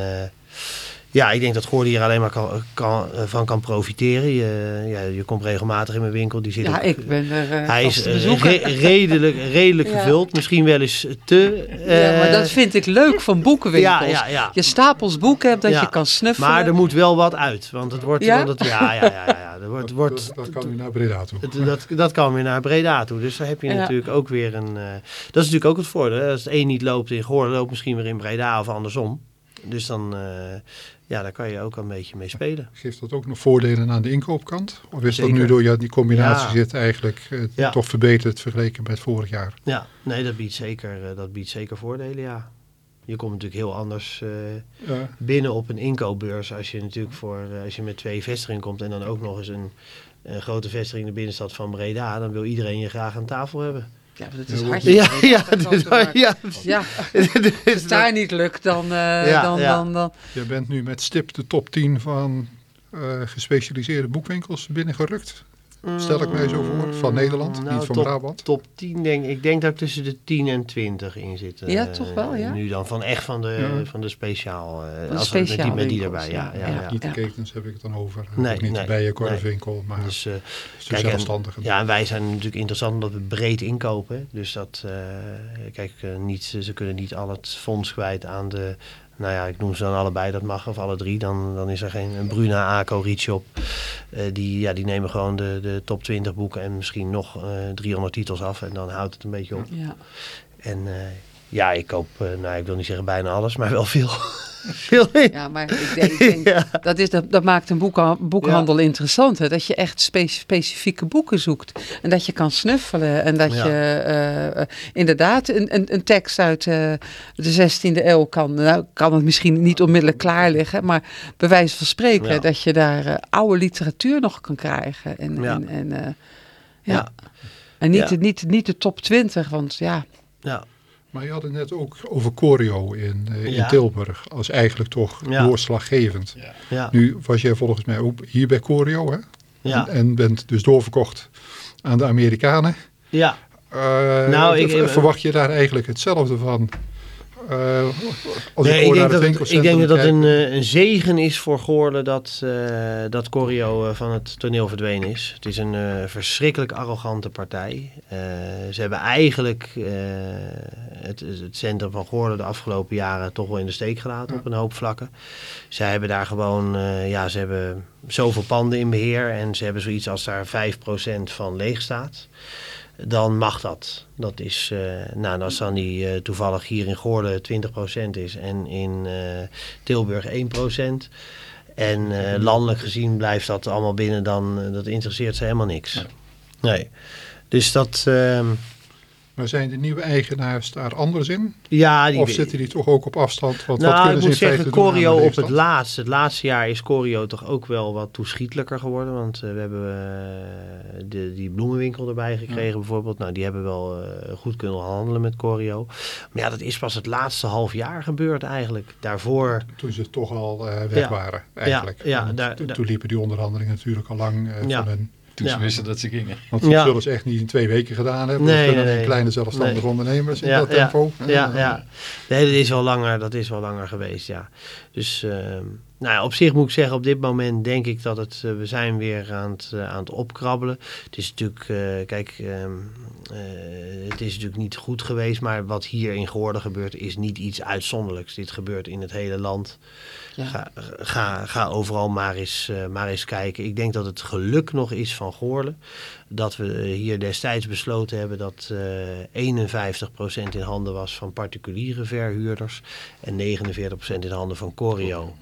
S2: ja, ik denk dat Goorde hier alleen maar kan, kan, eh, van kan profiteren. Je, ja, je komt regelmatig in mijn winkel. Die zit
S3: Ja,
S2: ook-
S3: ik ben er eh
S2: hij is eh,
S3: bezoeken.
S2: re- redelijk, redelijk
S3: Ja.
S2: gevuld. Misschien wel eens te...
S3: ja, maar dat vind ik leuk van boekenwinkels.
S2: ja, ja, ja.
S3: Je stapels boeken hebt dat
S2: Ja.
S3: je kan snuffelen.
S2: Maar er moet wel wat uit. Want het wordt...
S3: Ja?
S2: Want het, ja, ja, ja, ja, ja. Er wordt, wordt,
S1: dat, dat kan u naar Breda toe.
S2: het- dat, dat kan weer naar Breda toe. Dus daar heb je
S3: Ja.
S2: natuurlijk ook weer een... eh, dat is natuurlijk ook het voordeel. hè. Als het een niet loopt in Goorlen, loopt misschien weer in Breda of andersom. Dus dan... eh, ja, daar kan je ook een beetje mee spelen.
S1: Geeft dat ook nog voordelen aan de inkoopkant? Of is dat nu door ja, die combinatie
S2: Ja.
S1: zit eigenlijk eh,
S2: Ja.
S1: toch verbeterd vergeleken met vorig jaar?
S2: Ja, nee, dat biedt zeker, eh, dat biedt zeker voordelen, ja. Je komt natuurlijk heel anders
S1: Ja.
S2: binnen op een inkoopbeurs als je natuurlijk voor als je met twee vestigingen komt en dan ook nog eens een, een grote vestiging in de binnenstad van Breda, dan wil iedereen je graag aan tafel hebben.
S3: Ja, maar dat is
S1: Ja,
S3: hartstikke
S2: Ja, ja, ja,
S3: Ja, als het daar niet lukt, dan, eh,
S2: Ja,
S3: dan,
S2: ja.
S3: dan, dan...
S1: Je bent nu met stip de top 10 van eh, gespecialiseerde boekwinkels binnengerukt. Stel ik mij zo voor. Van Nederland,
S2: Nou,
S1: niet van
S2: top,
S1: Brabant.
S2: Top 10 denk ik. Ik denk dat ik tussen de 10 en 20 in zit. eh,
S3: Ja, toch wel, ja?
S2: Nu dan van echt van de,
S1: Ja.
S2: van de speciaal. eh,
S3: de
S2: als met die, met die erbij. Ja,
S3: ja,
S2: ja,
S3: ja.
S2: ja.
S1: Niet de ketens heb ik het dan over.
S2: Nee,
S1: Ook niet
S2: nee,
S1: de bijenkorfwinkel, maar
S2: Dus, eh,
S1: de
S2: kijk, en-. Ja, en wij zijn natuurlijk interessant omdat we breed inkopen. Dus dat, eh, kijk, eh, niet, ze kunnen niet al het fonds kwijt aan de, nou ja, ik noem ze dan allebei, dat mag, of alle drie. Dan, dan is er geen een Bruna, Aco, Reachop. Eh die, ja, die nemen gewoon de, de top 20 boeken en misschien nog eh 300 titels af. En dan houdt het een beetje op.
S3: Ja.
S2: En eh, ja, ik koop, eh, nou ik wil niet zeggen bijna alles, maar wel veel. Veel.
S3: Ja, maar ik denk, ik denk
S2: Ja.
S3: dat, is, dat, dat maakt een boekha- boekhandel interessant. Hè? Dat je echt spe- specifieke boeken zoekt. En dat je kan snuffelen. En dat
S2: Ja.
S3: je eh, eh, inderdaad een, een, een tekst uit de 16e eeuw kan. Nou, kan het misschien niet onmiddellijk klaar liggen. Maar bij wijze van spreken dat je daar oude literatuur nog kan krijgen. En, en, en, ja. En niet, de, niet, niet de top 20. Want ja,
S2: Ja.
S1: Maar je had het net ook over Corio in, eh, in
S2: Ja.
S1: Tilburg. Als eigenlijk toch
S2: Ja.
S1: doorslaggevend.
S2: Ja.
S1: Nu was jij volgens mij ook hier bij Corio. Hè?
S2: Ja.
S1: En, en bent dus doorverkocht aan de Amerikanen.
S2: Ja.
S1: Eh,
S2: Nou, ik-
S1: ver- verwacht je daar eigenlijk hetzelfde van? Eh, als
S2: Nee,
S1: ik,
S2: denk dat,
S1: het
S2: ik denk dat een, eh, een zegen is voor Goorlen dat, eh dat Corio van het toneel verdwenen is. Het is een verschrikkelijk arrogante partij. Ze hebben eigenlijk het, het centrum van Goorlen de afgelopen jaren toch wel in de steek gelaten op een hoop vlakken. Zij hebben daar gewoon, ja, ze hebben zoveel panden in beheer en ze hebben zoiets als daar 5% van leeg staat dan mag dat. Dat is, eh, nou, als dan die eh, toevallig hier in Goorlen 20% is en in eh, Tilburg 1%. En landelijk gezien blijft dat allemaal binnen, dan dat interesseert ze helemaal niks. Nee. Dus dat, ehm,
S1: Maar zijn de nieuwe eigenaars daar anders in?
S2: ja, die,
S1: of zitten die toch ook op afstand? Want wat
S2: nou,
S1: kunnen
S2: ik
S1: ze
S2: moet zeggen, Corio op het laatste. Het laatste jaar is Corio toch ook wel wat toeschietelijker geworden. Want eh, we hebben eh, de, die bloemenwinkel erbij gekregen bijvoorbeeld. Nou, die hebben wel eh, goed kunnen handelen met Corio. Maar ja, dat is pas het laatste half jaar gebeurd eigenlijk. Daarvoor...
S1: Toen ze toch al weg
S2: Ja.
S1: waren eigenlijk.
S2: Ja, ja, daar-
S1: toen,
S2: daar-
S1: toen liepen die onderhandelingen natuurlijk al lang
S2: Ja.
S1: van hun.
S4: Toen ze wisten dat ze gingen.
S1: Want
S2: Ja.
S1: zullen ze echt niet in twee weken gedaan hebben.
S2: Nee, nee,
S1: kleine zelfstandige
S2: Nee.
S1: ondernemers in
S2: Ja,
S1: dat
S2: ja,
S1: tempo.
S2: Ja, ja. Nee, dat is wel langer, dat is wel langer geweest, ja. Dus, ehm, nou ja, op zich moet ik zeggen, op dit moment denk ik dat het, eh, we zijn weer aan het, eh, aan het opkrabbelen. Het is natuurlijk, eh, kijk, ehm, eh, het is natuurlijk niet goed geweest, maar wat hier in Goorden gebeurt is niet iets uitzonderlijks. Dit gebeurt in het hele land. Ga, ga, ga overal maar eens, eh, maar eens kijken. Ik denk dat het geluk nog is van Goorlen dat we hier destijds besloten hebben dat eh 51% in handen was van particuliere verhuurders en 49% in handen van Corio.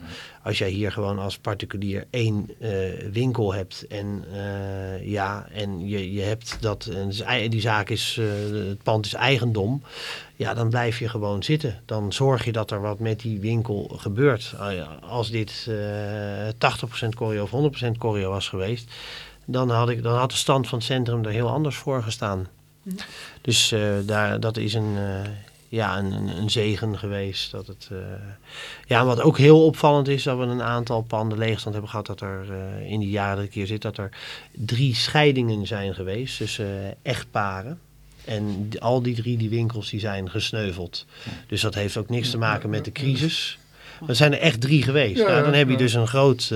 S2: Als jij hier gewoon als particulier één eh, winkel hebt en eh, ja, en je, je hebt dat, en dus die zaak is, eh, het pand is eigendom, ja, dan blijf je gewoon zitten. Dan zorg je dat er wat met die winkel gebeurt. Ah Als dit eh 80% Corio of 100% Corio was geweest, dan had, ik, dan had de stand van het centrum er heel anders voor gestaan. Dus eh, daar, dat is een, eh, ja, een, een, een zegen geweest. Dat het, eh, ja, en wat ook heel opvallend is, dat we een aantal panden leegstand hebben gehad. Dat er eh, in die jaren dat ik hier zit, dat er drie scheidingen zijn geweest tussen eh, echtparen. En al die drie die winkels die zijn gesneuveld. Dus dat heeft ook niks te maken met de crisis. Maar er zijn er echt drie geweest.
S1: Ja,
S2: nou, dan heb je dus een groot...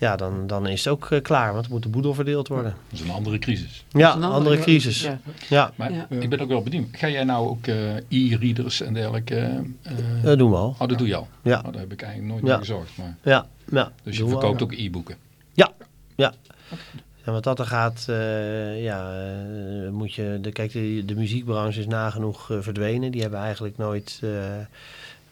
S2: ja, dan, dan is het ook eh, klaar, want er moet de boedel verdeeld worden.
S4: Dat is een andere crisis.
S2: Ja,
S3: een
S2: andere,
S3: andere-
S2: crisis.
S3: Ja.
S2: Ja,
S4: Maar
S3: Ja.
S4: ik ben ook wel benieuwd. Ga jij nou ook eh, e-readers en dergelijke... eh, eh,
S2: dat doen we al.
S4: oh, dat doe je al?
S2: Ja.
S4: Oh, daar heb ik eigenlijk nooit
S2: Ja.
S4: naar gezorgd. Maar,
S2: Ja, ja.
S4: dus je
S2: al.
S4: verkoopt ook e-boeken.
S2: Ja, ja. En wat dat er gaat, eh, ja, moet je, de, kijk, de, de muziekbranche is nagenoeg verdwenen. Die hebben eigenlijk nooit eh,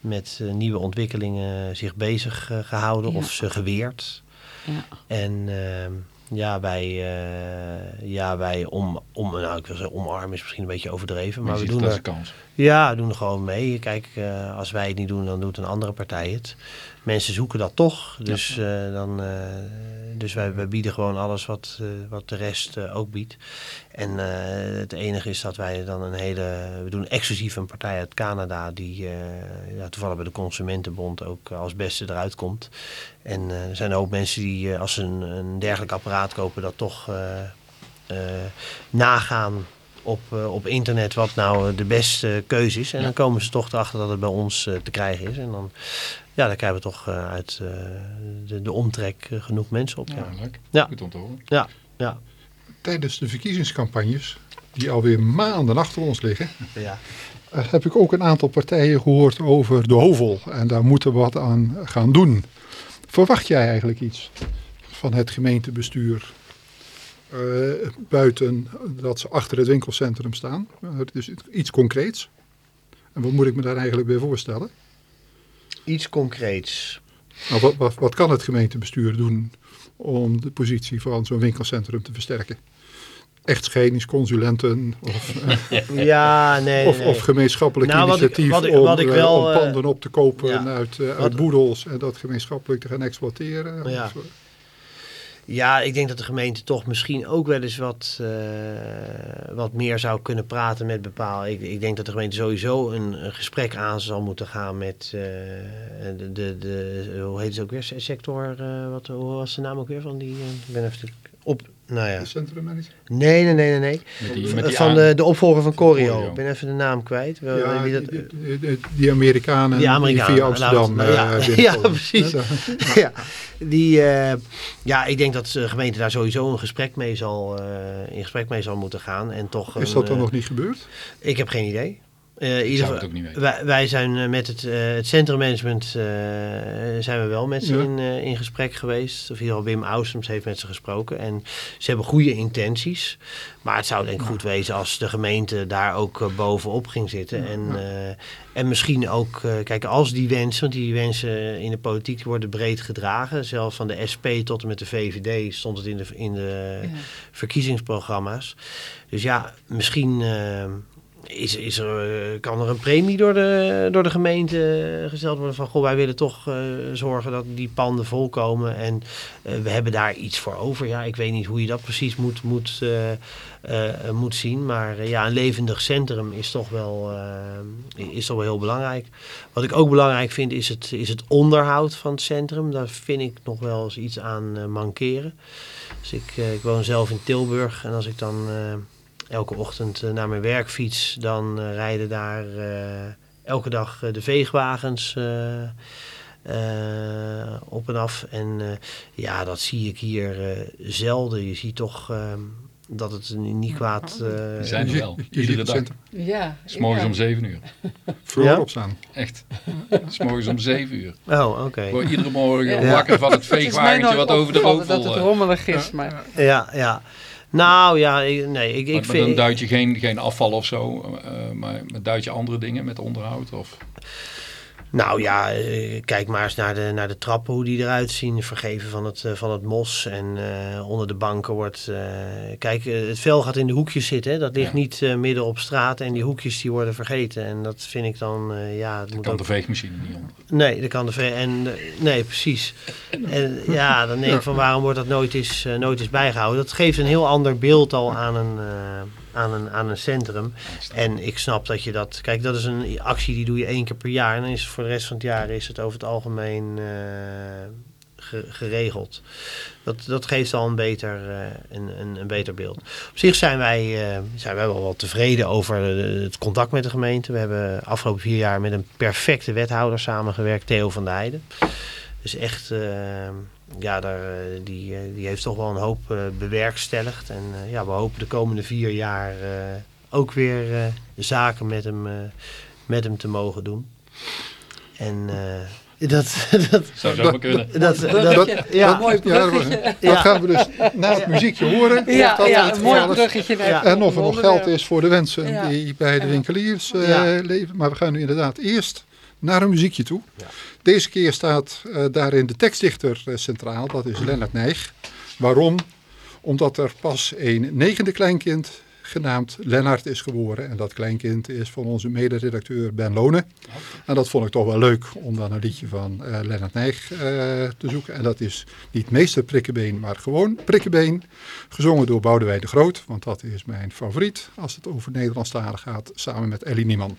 S2: met nieuwe ontwikkelingen zich bezig eh, gehouden
S3: Ja.
S2: of ze geweerd.
S3: Ja.
S2: En ehm, ja, wij, eh, ja, wij om, om, nou, ik wil zeggen, omarmen is misschien een beetje overdreven, maar
S4: Maar
S2: we doen
S4: het als
S2: er,
S4: een kans.
S2: ja, we doen er gewoon mee. Kijk, eh, als wij het niet doen, dan doet een andere partij het. Mensen zoeken dat toch. Dus, eh, dan, eh, dus wij, wij bieden gewoon alles wat, eh, wat de rest ook biedt. En het enige is dat wij dan een hele... We doen exclusief een partij uit Canada die ja, toevallig bij de Consumentenbond ook als beste eruit komt. En er zijn ook mensen die als ze een, een dergelijk apparaat kopen dat toch nagaan op, op internet wat nou de beste keuze is. En dan komen ze toch erachter dat het bij ons te krijgen is. En dan, ja, dan krijgen we toch eh, uit eh, de, de omtrek eh, genoeg mensen op. Ja.
S4: Ja, leuk.
S2: Ja.
S4: Goed om te horen.
S2: Ja, ja,
S1: Tijdens de verkiezingscampagnes, die alweer maanden achter ons liggen,
S2: ja.
S1: eh, heb ik ook een aantal partijen gehoord over de hovel. En daar moeten we wat aan gaan doen. Verwacht jij eigenlijk iets van het gemeentebestuur? eh, buiten dat ze achter het winkelcentrum staan. Uh, dus iets concreets. En wat moet ik me daar eigenlijk bij voorstellen?
S2: Iets concreets.
S1: Nou, wat, wat, wat kan het gemeentebestuur doen om de positie van zo'n winkelcentrum te versterken? Echt scheidingsconsulenten of, eh,
S2: Ja, nee,
S1: of,
S2: nee.
S1: of gemeenschappelijk
S2: Nou, wat ik-
S1: initiatief
S2: wat ik-
S1: om,
S2: wat ik
S1: eh,
S2: wel,
S1: om
S2: eh,
S1: panden op te kopen
S2: ja.
S1: uit, uit boedels en dat gemeenschappelijk te gaan exploiteren.
S2: Ja.
S1: Of,
S2: Ja, ik denk dat de gemeente toch misschien ook wel eens wat, eh, wat meer zou kunnen praten met bepaalde. Ik, ik denk dat de gemeente sowieso een, gesprek aan zal moeten gaan met eh, de, de, de, hoe heet het ook weer, Se- sector, eh, wat, hoe was de naam ook weer van die, ik ben even op, nou ja.
S1: de centrummanager.
S2: Nee, nee, nee, nee, nee.
S4: Met die, met die
S2: Van de, de opvolger van Corio. Ik ben even de naam kwijt. Wel,
S1: Ja,
S2: wie dat,
S1: die, die- die- die Amerikanen
S2: Die Amerikanen,
S1: die via Amsterdam
S2: nou, ja,
S1: eh,
S2: ja, precies.
S1: Ja,
S2: die, eh, ja, ik denk dat de gemeente daar sowieso een gesprek mee zal, eh, in gesprek mee zal moeten gaan. En toch
S1: Is
S2: een,
S1: dat dan
S2: eh,
S1: nog niet gebeurd?
S2: Ik heb geen idee. Eh, ieder
S4: zou het ook niet weten.
S2: wij, wij zijn eh, met het, eh, het centrummanagement eh, zijn we wel met ze
S1: Ja.
S2: in, in gesprek geweest. Of in ieder geval Wim Ausums heeft met ze gesproken. En ze hebben goede intenties. Maar het zou denk ik goed wezen als de gemeente daar ook bovenop ging zitten. En, eh, en misschien ook, eh, kijk, als die wensen, want die wensen in de politiek worden breed gedragen. Zelfs van de SP tot en met de VVD stond het in de, in de
S3: Ja.
S2: verkiezingsprogramma's. Dus ja, misschien is, is er, eh, kan er een premie door de, door de gemeente eh, gesteld worden van goh, wij willen toch eh, zorgen dat die panden volkomen en we hebben daar iets voor over. Ja, ik weet niet hoe je dat precies moet, moet, moet zien, maar ja, een levendig centrum is toch wel, is toch wel heel belangrijk. Wat ik ook belangrijk vind is het, is het onderhoud van het centrum. Daar vind ik nog wel eens iets aan mankeren. Dus ik, ik woon zelf in Tilburg en als ik dan elke ochtend eh, naar mijn werk fiets, dan eh, rijden daar eh, elke dag de veegwagens eh, eh, op en af. En eh, ja, dat zie ik hier eh, zelden. Je ziet toch ehm, dat het niet kwaad... eh,
S4: Die zijn er wel. Iedere dag.
S3: Ja.
S4: S'morgens
S3: ja.
S4: om 7 uur.
S1: vroeger
S2: Ja?
S1: opstaan.
S4: Echt. S'morgens om 7 uur.
S2: Oh, oké.
S4: Ik word iedere morgen
S3: Ja.
S4: wakker van het veegwagentje wat over de rovel...
S3: dat het rommelig is, maar...
S2: Ja, ja. Nou ja, ik, nee, ik, ik
S4: maar, maar
S2: vind...
S4: dan duid je geen, geen afval of zo, eh, maar, maar duid je andere dingen met onderhoud? Of?
S2: Nou ja, eh, kijk maar eens naar de, naar de trappen, hoe die eruit zien. Vergeven van het, eh, van het mos. En eh, onder de banken wordt... kijk, het vel gaat in de hoekjes zitten. Hè? Dat ligt
S4: Ja.
S2: niet midden op straat. En die hoekjes die worden vergeten. En dat vind ik dan... ja, het moet
S4: kan
S2: ook...
S4: de veegmachine niet onder.
S2: Nee, dat kan de... ve- En, nee, precies. En ja, dan denk ik van waarom wordt dat nooit eens, nooit eens bijgehouden. Dat geeft een heel ander beeld al aan een, aan een, aan een centrum. En ik snap dat je dat... Kijk, dat is een actie die doe je één keer per jaar. En dan is voor de rest van het jaar is het over het algemeen eh, ge- geregeld. Dat, dat geeft al een beter, eh, een, een, beter beeld. Op zich zijn wij, eh, zijn wij wel wat tevreden over het contact met de gemeente. We hebben afgelopen vier jaar met een perfecte wethouder samengewerkt, Theo van der Heijden. Dus echt, ja, daar, eh, die, eh, die heeft toch wel een hoop eh, bewerkstelligd. En eh, ja, we hopen de komende vier jaar eh, ook weer eh, zaken met hem, eh, met hem te mogen doen. En eh, dat, dat,
S4: Zou zo maar kunnen.
S2: dat, dat,
S3: Bruggetje.
S2: ja,
S3: Een mooi
S1: Ja,
S3: bruggetje.
S1: dat
S2: Ja.
S1: gaan we dus na het muziekje horen.
S3: Ja,
S1: dat
S3: ja,
S1: het
S3: een mooi bruggetje.
S1: En of er nog geld is voor de wensen
S3: Ja.
S1: die bij de winkeliers eh,
S2: Ja.
S1: leven. Maar we gaan nu inderdaad eerst naar een muziekje toe. Deze keer staat eh, daarin de tekstdichter eh, centraal. Dat is Lennart Nijg. Waarom? Omdat er pas een negende kleinkind genaamd Lennart is geboren. En dat kleinkind is van onze mederedacteur Ben Lonen. En dat vond ik toch wel leuk om dan een liedje van eh Lennart Nijg te zoeken. En dat is niet meester Prikkebeen, maar gewoon Prikkebeen. Gezongen door Boudewijn de Groot, want dat is mijn favoriet als het over Nederlandstalen gaat, samen met Ellie Nieman.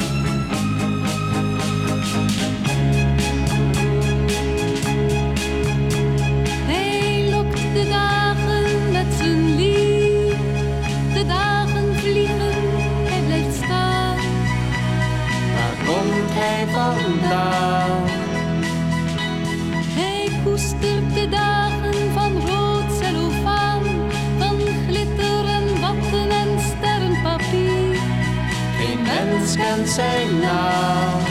S5: hij vandaan? Koestert de dagen van rood cellofaan, van glitteren, watten en
S6: sterrenpapier. Geen mens kent zijn naam.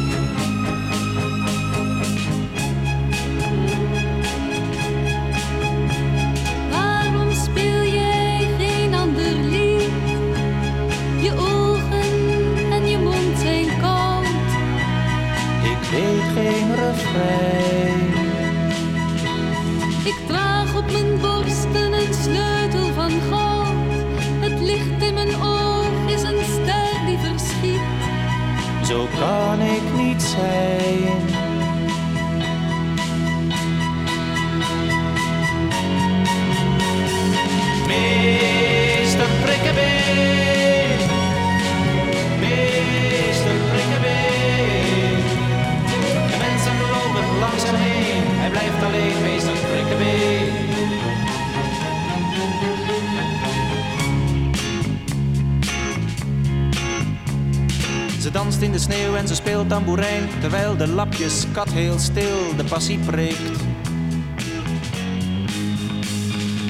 S6: Kat heel stil de passie preekt.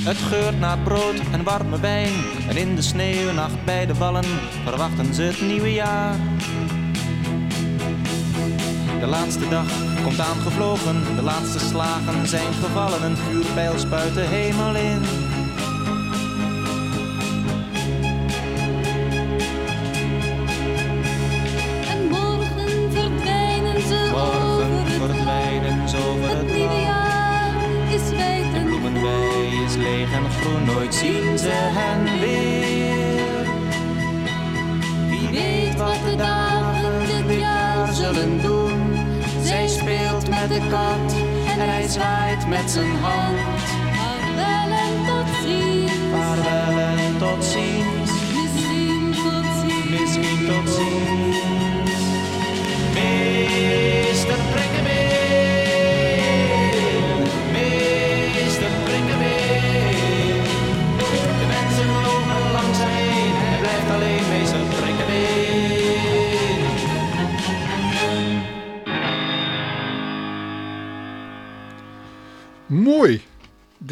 S6: Het geurt naar brood en warme wijn En in de sneeuwnacht bij de wallen Verwachten ze het nieuwe jaar. De laatste dag komt aangevlogen De laatste slagen zijn gevallen Een vuurpijl spuit de hemel in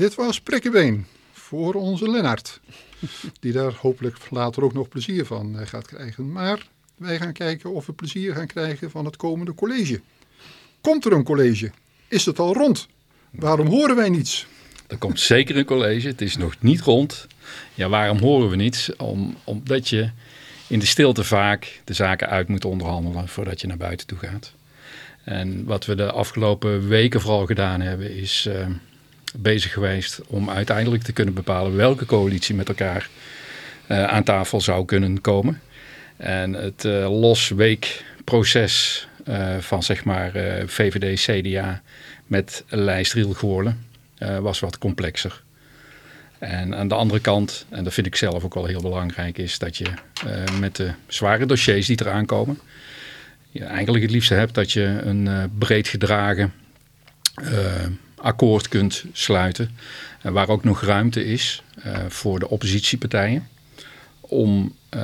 S6: Dit
S1: was Prikkebeen voor onze Lennart. Die daar hopelijk later ook nog plezier van eh, gaat krijgen. Maar wij gaan kijken of we plezier gaan krijgen van het komende college. Komt er een college? Is het al rond? Waarom horen wij niets?
S4: Er komt zeker een college. Het is nog niet rond. Ja, waarom horen we niets? Om, omdat je in de stilte vaak de zaken uit moet onderhandelen voordat je naar buiten toe gaat. En wat we de afgelopen weken vooral gedaan hebben, is eh, bezig geweest om uiteindelijk te kunnen bepalen welke coalitie met elkaar eh, aan tafel zou kunnen komen. En het eh, losweekproces eh, van zeg maar VVD, CDA met lijst eh, was wat complexer. En aan de andere kant, en dat vind ik zelf ook wel heel belangrijk, is dat je met de zware dossiers die eraan komen, je eigenlijk het liefste hebt dat je een breed gedragen akkoord kunt sluiten. En waar ook nog ruimte is eh, voor de oppositiepartijen om eh,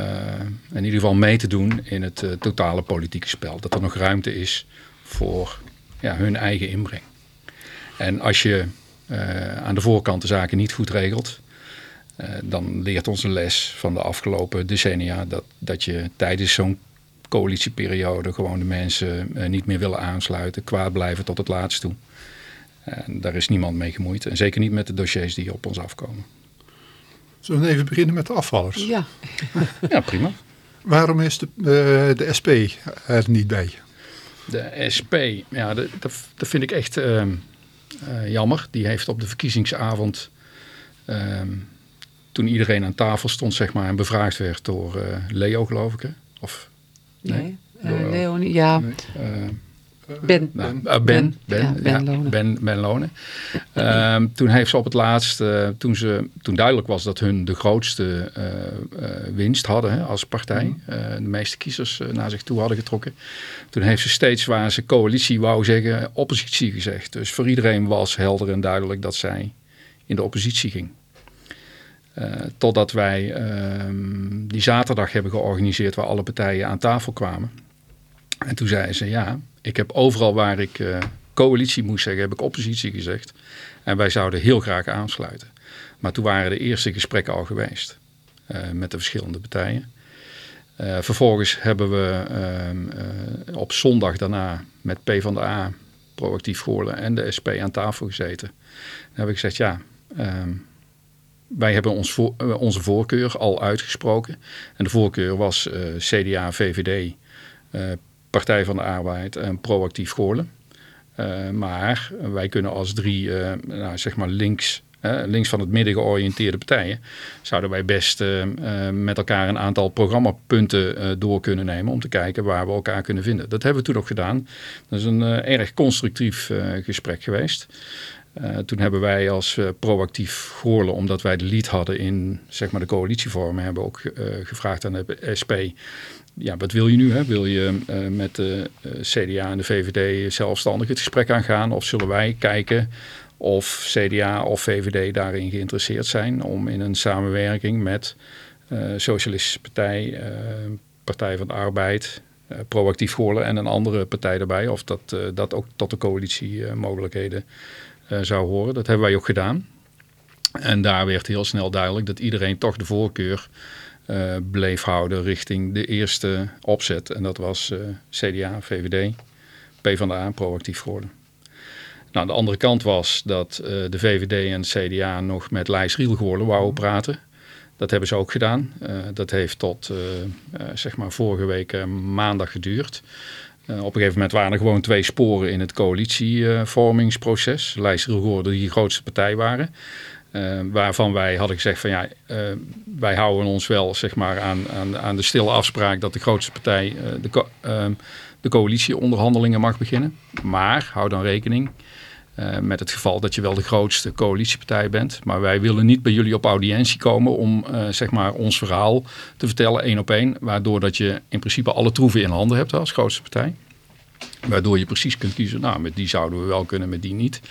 S4: in ieder geval mee te doen in het eh, totale politieke spel. Dat er nog ruimte is voor ja, hun eigen inbreng. En als je eh, aan de voorkant de zaken niet goed regelt, eh, dan leert ons een les van de afgelopen decennia dat, dat je tijdens zo'n coalitieperiode gewoon de mensen eh, niet meer willen aansluiten, kwaad blijven tot het laatst toe. En daar is niemand mee gemoeid. En zeker niet met de dossiers die op ons afkomen.
S1: Zullen we even beginnen met de afvallers?
S3: Ja,
S4: Ja, prima.
S1: Waarom is de, eh, de SP er niet bij?
S4: De SP, ja, dat, vind ik echt ehm, eh, jammer. Die heeft op de verkiezingsavond ehm, toen iedereen aan tafel stond, zeg maar, en bevraagd werd door eh, Leo, geloof ik. Hè? Of
S3: Nee.
S4: Door-
S3: Leonie, ja. Ben.
S4: nou, eh, ben, ben,
S3: Ben Lonen.
S4: Ben, Ben Lonen. Ehm, toen heeft ze op het laatst, eh, toen, ze, toen duidelijk was dat hun de grootste eh, eh, winst hadden hè, als partij, eh, de meeste kiezers naar zich toe hadden getrokken, toen heeft ze steeds waar ze coalitie wou zeggen, oppositie gezegd. Dus voor iedereen was helder en duidelijk dat zij in de oppositie ging. Totdat wij ehm, die zaterdag hebben georganiseerd waar alle partijen aan tafel kwamen. En toen zei ze, ja, ik heb overal waar ik eh, coalitie moest zeggen, heb ik oppositie gezegd. En wij zouden heel graag aansluiten. Maar toen waren de eerste gesprekken al geweest eh, met de verschillende partijen. Eh, vervolgens hebben we ehm, eh, op zondag daarna met PvdA, Proactief Goorlen en de SP aan tafel gezeten. Dan heb ik gezegd, ja, ehm, wij hebben ons onze voorkeur al uitgesproken. En de voorkeur was CDA, VVD, Partij van de Arbeid en Proactief Goorlen. Eh, maar wij kunnen als drie, eh, nou, zeg maar links, eh, links van het midden georiënteerde partijen, zouden wij best eh, eh, met elkaar een aantal programmapunten eh, door kunnen nemen om te kijken waar we elkaar kunnen vinden. Dat hebben we toen ook gedaan. Dat is een eh, erg constructief eh, gesprek geweest. Eh, toen hebben wij als eh, proactief Goorlen, omdat wij de lead hadden in zeg maar, de coalitievormen, hebben ook eh, gevraagd aan de SP. Ja, wat wil je nu? Hè? Wil je eh, met de eh, CDA en de VVD zelfstandig het gesprek aangaan? Of zullen wij kijken of CDA of VVD daarin geïnteresseerd zijn om in een samenwerking met eh Socialistische Partij, Partij van de Arbeid, Proactief Goorlen en een andere partij erbij, of dat, dat ook tot de coalitiemogelijkheden zou horen. Dat hebben wij ook gedaan. En daar werd heel snel duidelijk dat iedereen toch de voorkeur eh, bleef houden richting de eerste opzet. En dat was eh, CDA, VVD, PvdA Proactief geworden. Nou, de andere kant was dat eh, de VVD en CDA nog met Lijs Riel geworden wouden praten. Dat hebben ze ook gedaan. Dat heeft tot zeg maar vorige week maandag geduurd. Op een gegeven moment waren er gewoon twee sporen in het coalitievormingsproces. Lijs Riel geworden die de grootste partij waren. Eh, waarvan wij hadden gezegd van ja, eh, wij houden ons wel zeg maar aan, aan, aan de stille afspraak dat de grootste partij eh, de, ehm, de coalitieonderhandelingen mag beginnen. Maar hou dan rekening met het geval dat je wel de grootste coalitiepartij bent. Maar wij willen niet bij jullie op audiëntie komen om zeg maar ons verhaal te vertellen één op één. Waardoor dat je in principe alle troeven in handen hebt als grootste partij. Waardoor je precies kunt kiezen, nou met die zouden we wel kunnen, met die niet.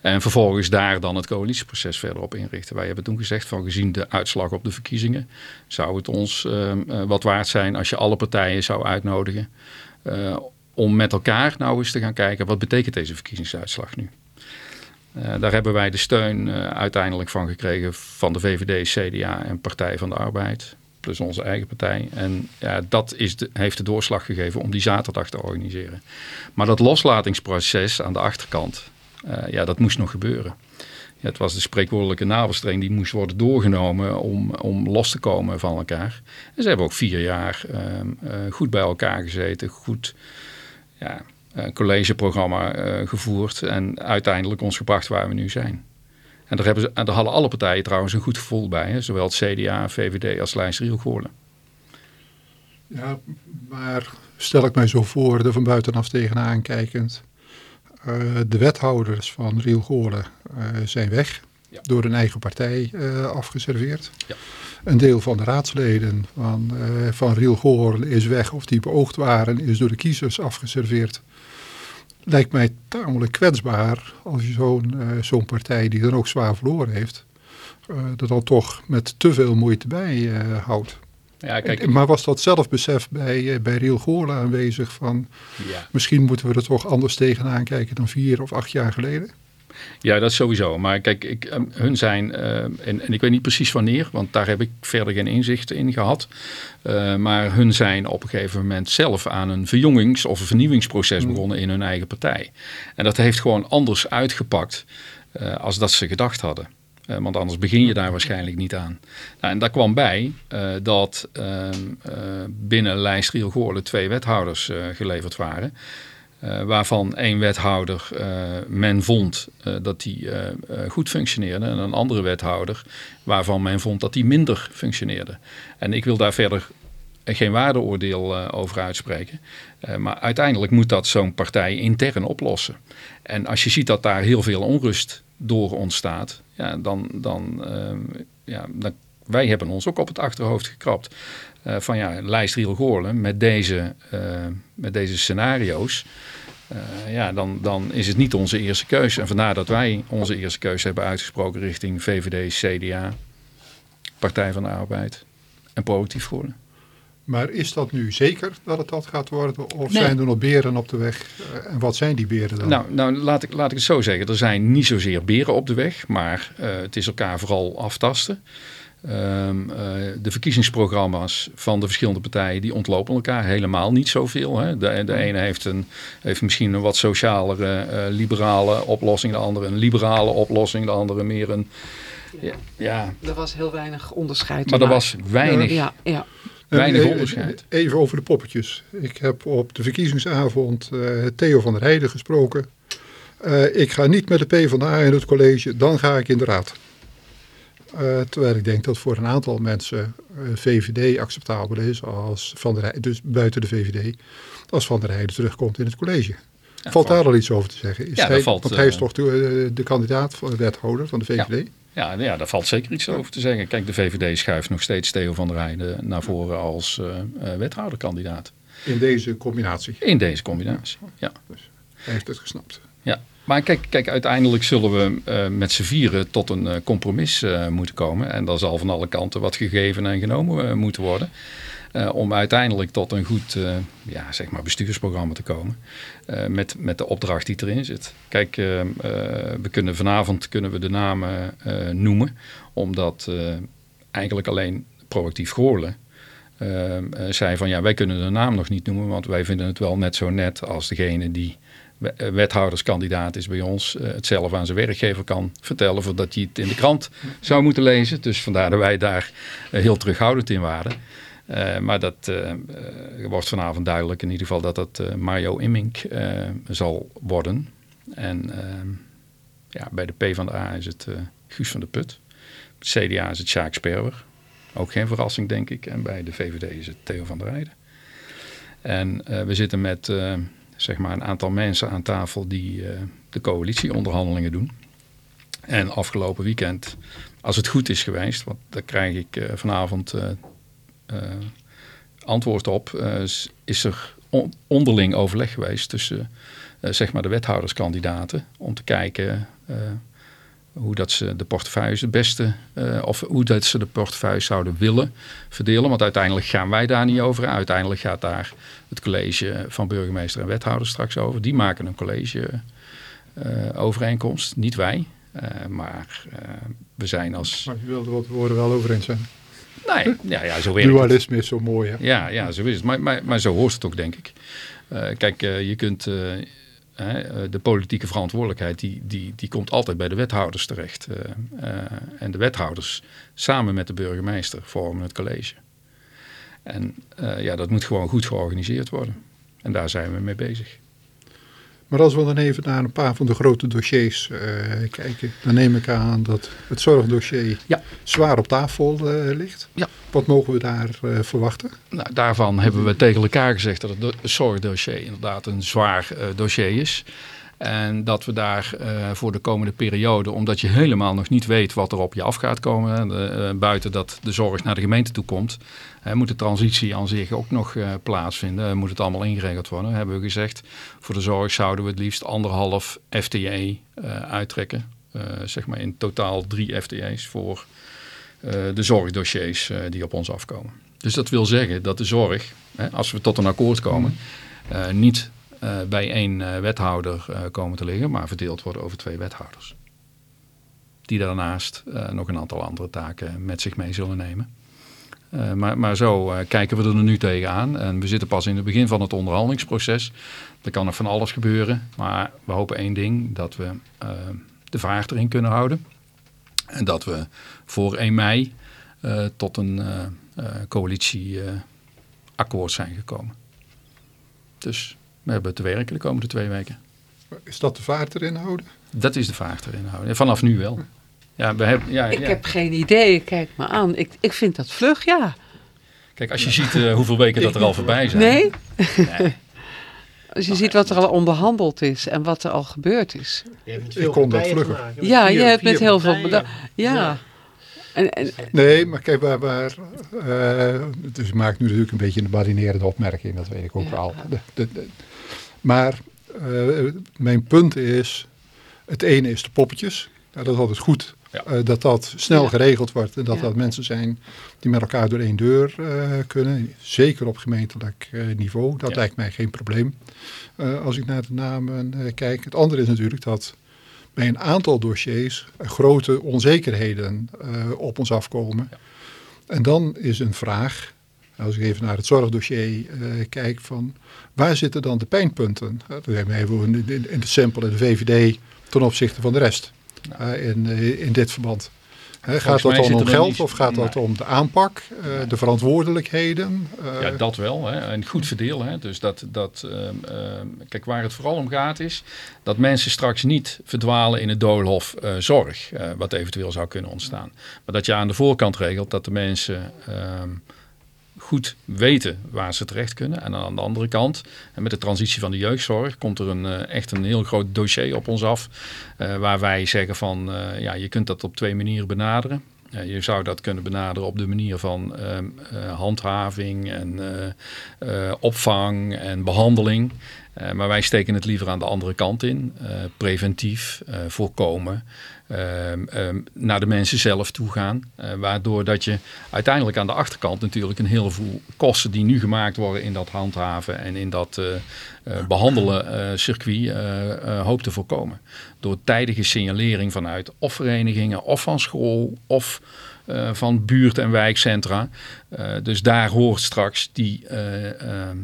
S4: En vervolgens daar dan het coalitieproces verder op inrichten. Wij hebben toen gezegd van gezien de uitslag op de verkiezingen... zou het ons ehm, eh, wat waard zijn als je alle partijen zou uitnodigen... eh, om met elkaar nou eens te gaan kijken wat betekent deze verkiezingsuitslag nu. Eh, daar hebben wij de steun uiteindelijk van gekregen van de VVD, CDA en Partij van de Arbeid. Plus onze eigen partij. En ja, dat is de, heeft de doorslag gegeven om die zaterdag te organiseren. Maar dat loslatingsproces aan de achterkant, eh, ja, dat moest nog gebeuren. Ja, het was de spreekwoordelijke navelstreng die moest worden doorgenomen om, om los te komen van elkaar. En ze hebben ook vier jaar ehm, eh, goed bij elkaar gezeten, goed ja, collegeprogramma eh, gevoerd en uiteindelijk ons gebracht waar we nu zijn. En daar, hebben ze, daar hadden alle partijen trouwens een goed gevoel bij, hè? zowel het CDA, VVD als Lijns Riel geworden.
S1: Ja, maar stel ik mij zo voor, er van buitenaf tegenaan kijkend. eh, de wethouders van Riel Goorlen eh, zijn weg,
S4: Ja.
S1: door hun eigen partij eh, afgeserveerd.
S4: Ja.
S1: Een deel van de raadsleden van, van Riel Goorlen is weg, of die beoogd waren, is door de kiezers afgeserveerd. Lijkt mij tamelijk kwetsbaar als je zo'n eh, zo'n partij, die dan ook zwaar verloren heeft, eh er dan toch met te veel moeite bij eh, houdt.
S4: Ja, kijk,
S1: Maar was dat zelfbesef bij, bij Riel Goorlen aanwezig van
S4: ja.
S1: misschien moeten we er toch anders tegenaan kijken dan vier of acht jaar geleden?
S4: Ja, dat sowieso. Maar kijk, ik, ehm, hun zijn, ehm, en, en ik weet niet precies wanneer, want daar heb ik verder geen inzicht in gehad. Eh, maar hun zijn op een gegeven moment zelf aan een verjongings- of een vernieuwingsproces begonnen in hun eigen partij. En dat heeft gewoon anders uitgepakt eh, als dat ze gedacht hadden. Eh, want anders begin je daar waarschijnlijk niet aan. Nou, en daar kwam bij dat ehm, eh, binnen Lijst Riel Goorlen twee wethouders geleverd waren. Eh, waarvan één wethouder eh, men vond eh, dat die goed functioneerde en een andere wethouder waarvan men vond dat die minder functioneerde. En ik wil daar verder geen waardeoordeel over uitspreken. Maar uiteindelijk moet dat zo'n partij intern oplossen. En als je ziet dat daar heel veel onrust door ontstaat, ja, dan, dan, ehm, ja, dan wij hebben ons ook op het achterhoofd gekrapt. Van ja, lijst Riel Goorlen met deze, met deze scenario's. Eh, ja, dan, dan is het niet onze eerste keuze. En vandaar dat wij onze eerste keuze hebben uitgesproken richting VVD, CDA, Partij van de Arbeid en Productief Goorlen.
S1: Maar is dat nu zeker dat het dat gaat worden? Of
S3: Nee.
S1: zijn er nog beren op de weg? Eh, En wat zijn die beren dan?
S4: Nou, nou laat, ik, laat ik het zo zeggen. Er zijn niet zozeer beren op de weg, maar eh, het is elkaar vooral aftasten. Ehm, eh, de verkiezingsprogramma's van de verschillende partijen die ontlopen elkaar helemaal niet zoveel. Hè. De, de ene heeft, een, heeft misschien een wat socialere, eh, liberale oplossing, de andere een liberale oplossing, de andere meer een. Ja, ja
S3: Er was heel weinig onderscheid.
S4: maar er was weinig.
S3: Ja, ja.
S4: Weinig
S1: even-
S4: onderscheid.
S1: Even over de poppetjes. Ik heb op de verkiezingsavond eh, Theo van der Heijden gesproken. Eh, ik ga niet met de PvdA in het college, dan ga ik in de raad. Eh, terwijl ik denk dat voor een aantal mensen eh, VVD acceptabel is als Van der Heijden, dus buiten de VVD, als Van der Heijden terugkomt in het college. valt daar al iets over te zeggen? Is
S4: Ja,
S1: hij,
S4: valt,
S1: want hij is
S4: eh,
S1: toch de, de kandidaat voor de wethouder van de VVD?
S4: Ja, nou ja, daar valt zeker iets over te zeggen. Kijk, de VVD schuift nog steeds Theo van der Heijden naar voren als wethouderkandidaat.
S1: In deze combinatie.
S4: In deze combinatie, ja.
S1: Hij heeft het gesnapt.
S4: ja. Maar kijk, kijk, uiteindelijk zullen we eh, met z'n vieren tot een eh, compromis eh, moeten komen. En daar zal van alle kanten wat gegeven en genomen moeten worden. Om uiteindelijk tot een goed ja, zeg maar bestuursprogramma te komen. Met, met de opdracht die erin zit. Kijk, we kunnen vanavond kunnen we de namen noemen. Omdat eigenlijk alleen proactief Goorlen zei van ja, wij kunnen de naam nog niet noemen. Want wij vinden het wel net zo net als degene die wethouderskandidaat is bij ons. eh, het zelf aan zijn werkgever kan vertellen voordat hij het in de krant zou moeten lezen. Dus vandaar dat wij daar eh, heel terughoudend in waren. Eh, maar dat eh, eh, wordt vanavond duidelijk in ieder geval dat dat eh, Mario Immink eh, zal worden. En ehm, ja, bij de PvdA is het eh, Guus van der Put. De CDA is het Sjaak Sperwer. Ook geen verrassing, denk ik. En bij de VVD is het Theo van der Heijden. En eh, we zitten met eh, zeg maar een aantal mensen aan tafel die eh, de coalitieonderhandelingen doen. En afgelopen weekend, als het goed is geweest, want daar krijg ik eh, vanavond eh, antwoord op, is- er on- onderling overleg geweest tussen zeg maar de wethouderskandidaten om te kijken hoe dat ze de portefeuilles het beste, eh, of hoe dat ze de portefeuilles zouden willen verdelen. Want uiteindelijk gaan wij daar niet over. Uiteindelijk gaat daar het college van burgemeester en wethouder straks over. Die maken een college eh, overeenkomst, niet wij. Eh, maar we zijn als...
S1: Maar je wilde wat woorden wel over eens zijn.
S4: Nee, ja, ja, zo werkt het.
S1: Dualisme is zo mooi, hè?
S4: Ja, ja, zo is het. Maar, maar, maar zo hoort het ook, denk ik. Kijk, je kunt... eh, de politieke verantwoordelijkheid die, die, die komt altijd bij de wethouders terecht. Eh, eh, en de wethouders samen met de burgemeester vormen het college. En ja, dat moet gewoon goed georganiseerd worden. En daar zijn we mee bezig.
S1: Maar als we dan even naar een paar van de grote dossiers eh, kijken, dan neem ik aan dat het zorgdossier
S4: Ja.
S1: zwaar op tafel eh, ligt.
S4: Ja.
S1: Wat mogen we daar eh, verwachten?
S4: Nou, daarvan hebben we tegen elkaar gezegd dat het do- zorgdossier inderdaad een zwaar dossier is. En dat we daar eh, voor de komende periode, omdat je helemaal nog niet weet wat er op je af gaat komen, eh, buiten dat de zorg naar de gemeente toe komt, moet de transitie aan zich ook nog eh, plaatsvinden. Moet het allemaal ingeregeld worden. Hebben we gezegd, voor de zorg zouden we het liefst anderhalf FTE uittrekken. Zeg maar in totaal drie FTE's voor de zorgdossiers die op ons afkomen. Dus dat wil zeggen dat de zorg, als we tot een akkoord komen, niet eh, bij één eh, wethouder eh, komen te liggen, maar verdeeld worden over twee wethouders. Die daarnaast nog een aantal andere taken met zich mee zullen nemen. Maar, maar zo kijken we er nu tegenaan. En we zitten pas in het begin van het onderhandelingsproces. Er kan nog van alles gebeuren. Maar we hopen één ding, dat we de vaart erin kunnen houden. En dat we voor 1 mei tot een coalitieakkoord zijn gekomen. Dus we hebben te werken de komende twee weken.
S1: Is dat de vaart erin houden?
S4: Dat is de vaart erin houden. Vanaf nu wel. Ja, we hebben, ja,
S3: Ik
S4: ja.
S3: heb geen idee. Kijk me aan. Ik, ik vind dat vlug, ja.
S4: Kijk, als je ziet eh, hoeveel weken dat er al voorbij zijn.
S3: Nee?
S4: Nee.
S3: Als je ziet wat er al onderhandeld is en wat er al gebeurd is.
S2: Je hebt met
S1: Ik kon dat vlugger.
S2: maken.
S3: Ja,
S2: vier-
S3: je hebt met heel veel... beda- Ja. En, en,
S1: Nee, maar kijk, waar, waar eh, dus ik maak nu natuurlijk een beetje een badinerende opmerking, dat weet ik ook
S3: Ja.
S1: wel. De- de- de- maar eh, mijn punt is, het ene is de poppetjes. Nou, dat is altijd goed
S4: Ja.
S1: eh, dat dat snel
S3: Ja.
S1: geregeld wordt en dat
S3: Ja.
S1: dat mensen zijn die met elkaar door één deur eh, kunnen. Zeker op gemeentelijk eh, niveau, dat
S4: Ja.
S1: lijkt mij geen probleem eh, als ik naar de namen eh, kijk. Het andere is natuurlijk dat bij een aantal dossiers er grote onzekerheden eh, op ons afkomen. En dan is een vraag, als ik even naar het zorgdossier eh, kijk, van waar zitten dan de pijnpunten? Uh, dan hebben we even in, in, in de Simpel en de VVD ten opzichte van de rest eh, in, eh, in dit verband. Gaat dat dan om geld of gaat dat om de aanpak, eh, de verantwoordelijkheden? eh,
S4: Ja, dat wel. Hè. En goed verdelen. Hè. Dus dat, dat, ehm, ehm, kijk, waar het vooral om gaat is dat mensen straks niet verdwalen in het doolhof eh, zorg, eh, wat eventueel zou kunnen ontstaan. Maar dat je aan de voorkant regelt dat de mensen ehm, goed weten waar ze terecht kunnen. En aan de andere kant, en met de transitie van de jeugdzorg, komt er een, eh, echt een heel groot dossier op ons af. eh, waar wij zeggen van, eh, ja, je kunt dat op twee manieren benaderen. Je zou dat kunnen benaderen op de manier van ehm, eh, handhaving en opvang en behandeling. Eh, maar wij steken het liever aan de andere kant in. preventief, voorkomen. Ehm, ehm, naar de mensen zelf toe gaan. eh, waardoor dat je uiteindelijk aan de achterkant natuurlijk een heleboel kosten die nu gemaakt worden in dat handhaven en in dat eh, eh, behandelen eh, circuit hoopt te voorkomen. Door tijdige signalering vanuit of verenigingen of van school of van buurt- en wijkcentra. Dus daar hoort straks die, eh, ehm,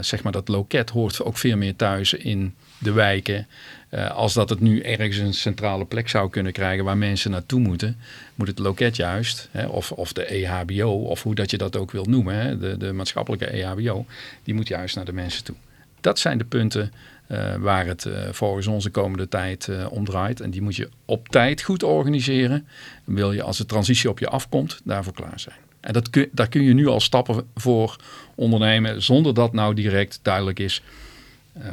S4: zeg maar dat loket hoort ook veel meer thuis in de wijken. Eh, als dat het nu ergens een centrale plek zou kunnen krijgen waar mensen naartoe moeten, moet het loket juist, hè, of, of de EHBO, of hoe dat je dat ook wilt noemen, hè, de, de maatschappelijke EHBO, die moet juist naar de mensen toe. Dat zijn de punten eh, waar het eh, volgens onze komende tijd om draait. En die moet je op tijd goed organiseren. Wil je als de transitie op je afkomt, daarvoor klaar zijn. En dat kun, daar kun je nu al stappen voor ondernemen, zonder dat nou direct duidelijk is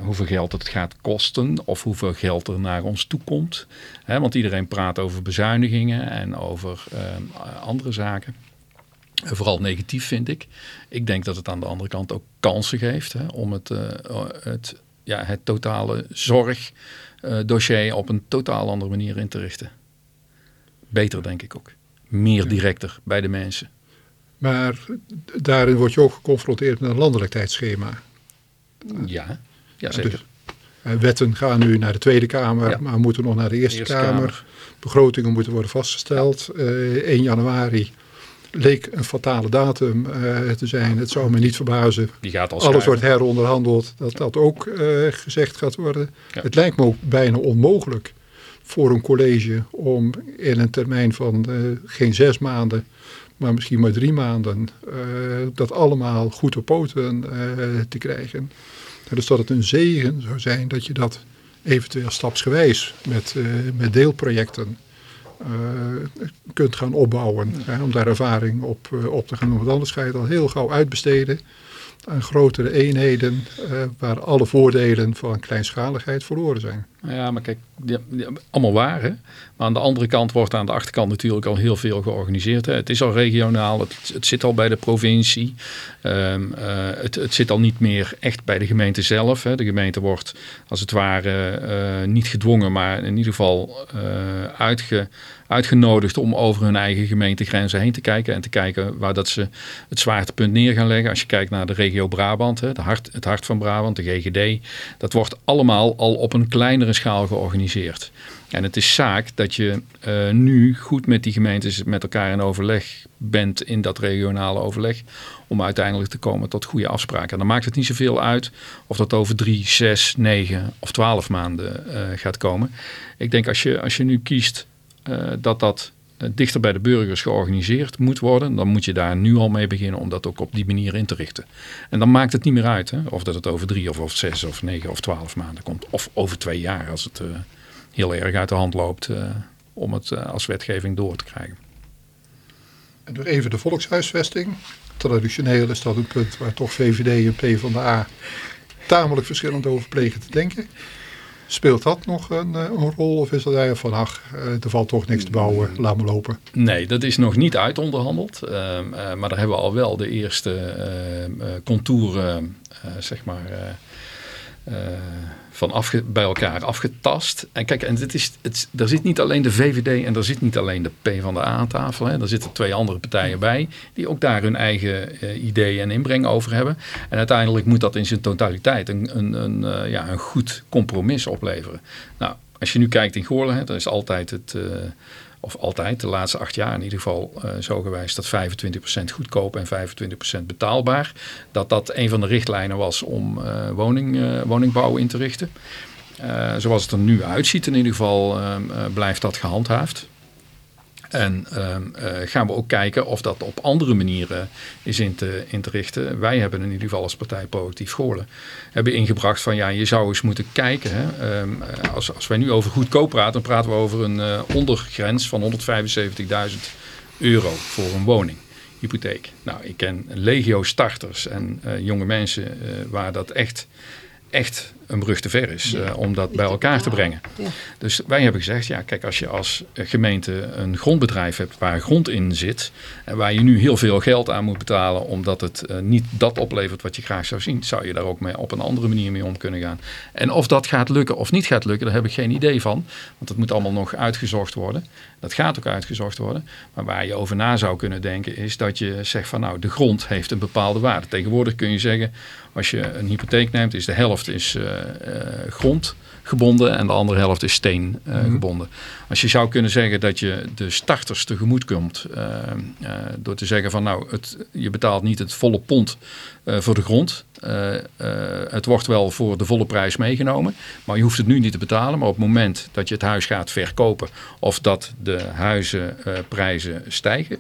S4: hoeveel geld het gaat kosten of hoeveel geld er naar ons toe komt. Hè, want iedereen praat over bezuinigingen en over eh, andere zaken. Eh, Vooral negatief vind ik. Ik denk dat het aan de andere kant ook kansen geeft hè, om het, eh, het, ja, het totale zorgdossier op een totaal andere manier in te richten. Beter denk ik ook. Meer directer bij de mensen.
S1: Maar daarin word je ook geconfronteerd met een landelijk tijdschema.
S4: Ja, ja zeker.
S1: Dus, eh, wetten gaan nu naar de Tweede Kamer,
S4: Ja.
S1: maar moeten nog naar de Eerste,
S4: Eerste
S1: Kamer.
S4: Kamer.
S1: Begrotingen moeten worden vastgesteld. Eh 1 januari leek een fatale datum eh, te zijn. Het zou me niet verbazen.
S4: Die gaat al
S1: Alles wordt heronderhandeld, dat dat ook eh, gezegd gaat worden.
S4: Ja.
S1: Het lijkt me ook bijna onmogelijk voor een college om in een termijn van eh, geen zes maanden, maar misschien maar drie maanden, eh, dat allemaal goed op poten eh, te krijgen. Dus dat het een zegen zou zijn dat je dat eventueel stapsgewijs met, eh, met deelprojecten eh, kunt gaan opbouwen. Hè, om daar ervaring op, eh, op te gaan doen. Want anders ga je het al heel gauw uitbesteden aan grotere eenheden waar alle voordelen van kleinschaligheid verloren zijn.
S4: Ja, maar kijk, allemaal waar. Hè? Maar aan de andere kant wordt aan de achterkant natuurlijk al heel veel georganiseerd. Hè? Het is al regionaal, het, zit al bij de provincie. Ehm, eh, het, het zit al niet meer echt bij de gemeente zelf. Hè? De gemeente wordt als het ware eh, niet gedwongen, maar in ieder geval eh, uitge, uitgenodigd om over hun eigen gemeentegrenzen heen te kijken. En te kijken waar dat ze het zwaartepunt neer gaan leggen. Als je kijkt naar de regio Brabant, hè? De hart, het hart van Brabant, de GGD. Dat wordt allemaal al op een kleinere schaal georganiseerd. En het is zaak dat je eh, nu goed met die gemeentes met elkaar in overleg bent in dat regionale overleg. Om uiteindelijk te komen tot goede afspraken. En dan maakt het niet zoveel uit of dat over drie, zes, negen of twaalf maanden eh, gaat komen. Ik denk als je, als je nu kiest eh, dat dat dichter bij de burgers georganiseerd moet worden, dan moet je daar nu al mee beginnen om dat ook op die manier in te richten. En dan maakt het niet meer uit hè, of dat het over drie of, of zes of negen of twaalf maanden komt. Of over twee jaar als het uh, heel erg uit de hand loopt uh, om het als wetgeving door te krijgen.
S1: En nog even de volkshuisvesting. Traditioneel is dat een punt waar toch VVD en PvdA tamelijk verschillend over plegen te denken. Speelt dat nog een, een, rol of is dat eigenlijk van ach, er valt toch niks te bouwen, laat maar lopen?
S4: Nee, dat is nog niet uitonderhandeld. Uh, uh, maar daar hebben we al wel de eerste contouren, zeg maar, van afge, bij elkaar afgetast. En kijk, en dit is, het, er zit niet alleen de VVD en er zit niet alleen de PvdA aan tafel. Hè. Er zitten twee andere partijen bij die ook daar hun eigen uh, ideeën en inbreng over hebben. En uiteindelijk moet dat in zijn totaliteit een, een, een, uh, ja, een goed compromis opleveren. Nou, als je nu kijkt in Goorlen, hè, is altijd het... Of altijd, de laatste acht jaar in ieder geval uh, zo geweest dat 25% goedkoop en 25% betaalbaar. Dat dat een van de richtlijnen was om uh, woning, uh, woningbouw in te richten. zoals het er nu uitziet in ieder geval blijft dat gehandhaafd. En uh, uh, gaan we ook kijken of dat op andere manieren is in te, in te richten. Wij hebben in ieder geval als partij Proactief Scholen hebben ingebracht van ja, je zou eens moeten kijken. Hè, um, als, als wij nu over goedkoop praten, dan praten we over een uh, ondergrens van 175.000 euro voor een woning. Hypotheek. Nou, ik ken legio starters en jonge mensen waar dat echt echt een brug te ver is uh, om dat bij elkaar te brengen. Ja. Dus wij hebben gezegd, ja kijk als je als gemeente een grondbedrijf hebt waar grond in zit en waar je nu heel veel geld aan moet betalen omdat het uh, niet dat oplevert wat je graag zou zien, zou je daar ook mee op een andere manier mee om kunnen gaan. En of dat gaat lukken of niet gaat lukken, daar heb ik geen idee van, want het moet allemaal nog uitgezocht worden. Dat gaat ook uitgezocht worden, maar waar je over na zou kunnen denken is dat je zegt van nou de grond heeft een bepaalde waarde. Tegenwoordig kun je zeggen als je een hypotheek neemt, is de helft is uh, uh, grond gebonden en de andere helft is steen uh, mm. gebonden. Als je zou kunnen zeggen dat je de starters tegemoet komt door te zeggen van nou, het, je betaalt niet het volle pond voor de grond. het wordt wel voor de volle prijs meegenomen, maar je hoeft het nu niet te betalen. Maar op het moment dat je het huis gaat verkopen of dat de huizenprijzen stijgen,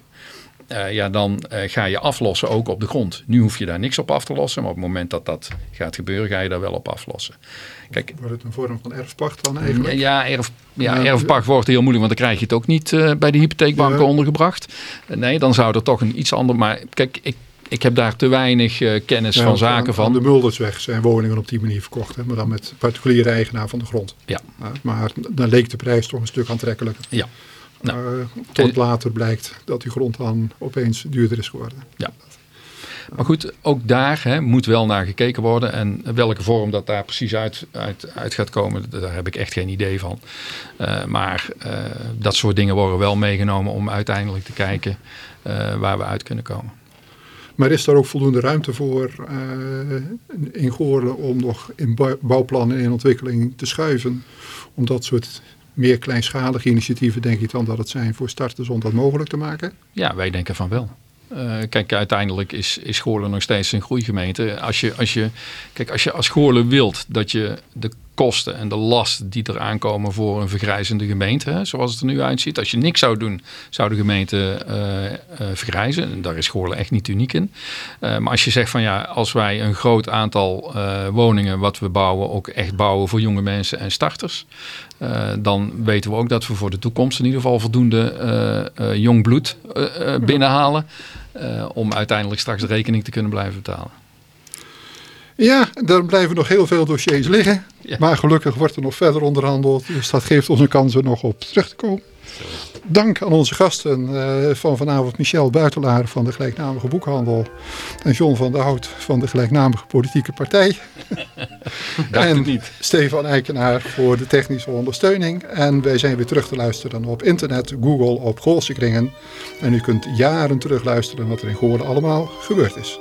S4: uh, ja, dan uh, ga je aflossen ook op de grond. Nu hoef je daar niks op af te lossen, maar op het moment dat dat gaat gebeuren, ga je daar wel op aflossen.
S1: Kijk, wordt het een vorm van erfpacht dan eigenlijk?
S4: Ja, erf, ja, ja erfpacht wordt heel moeilijk, want dan krijg je het ook niet uh, bij de hypotheekbanken ja. ondergebracht. nee, dan zou er toch een iets ander... Maar kijk, ik, ik heb daar te weinig uh, kennis ja, van zaken
S1: aan,
S4: van.
S1: Aan de Muldersweg zijn woningen op die manier verkocht, hè, maar dan met particuliere eigenaar van de grond.
S4: Ja.
S1: Uh, maar dan leek de prijs toch een stuk aantrekkelijker.
S4: Ja.
S1: Nou, uh, tot later blijkt dat die grond dan opeens duurder is geworden.
S4: Ja. Maar goed, ook daar hè, moet wel naar gekeken worden. En welke vorm dat daar precies uit, uit, uit gaat komen, daar heb ik echt geen idee van. Uh, maar uh, dat soort dingen worden wel meegenomen om uiteindelijk te kijken uh, waar we uit kunnen komen.
S1: Maar is daar ook voldoende ruimte voor in Goorlen om nog in bouwplannen en ontwikkeling te schuiven? Om dat soort meer kleinschalige initiatieven, denk ik dan dat het zijn voor starters om dat mogelijk te maken?
S4: Ja, wij denken van wel. Uh, kijk, uiteindelijk is, is Goorlen nog steeds een groeigemeente. Als je, als je, kijk, als je als Goorlen wilt dat je de kosten en de last die er aankomen voor een vergrijzende gemeente, zoals het er nu uitziet. Als je niks zou doen, zou de gemeente uh, uh, vergrijzen. En daar is Goorlen echt niet uniek in. Maar als je zegt van ja, als wij een groot aantal woningen wat we bouwen, ook echt bouwen voor jonge mensen en starters. Dan weten we ook dat we voor de toekomst in ieder geval voldoende jong bloed binnenhalen. om uiteindelijk straks de rekening te kunnen blijven betalen.
S1: Ja, er blijven nog heel veel dossiers liggen. Ja. Maar gelukkig wordt er nog verder onderhandeld. Dus dat geeft ons een kans er nog op terug te komen. Dank aan onze gasten uh, van vanavond Michel Buitelaar van de gelijknamige boekhandel. En John van der Hout van de gelijknamige politieke partij. en
S4: niet.
S1: Stefan Eikenaar voor de technische ondersteuning. En wij zijn weer terug te luisteren op internet, Google, op Goolse kringen. En u kunt jaren terug luisteren wat er in Goorlen allemaal gebeurd is.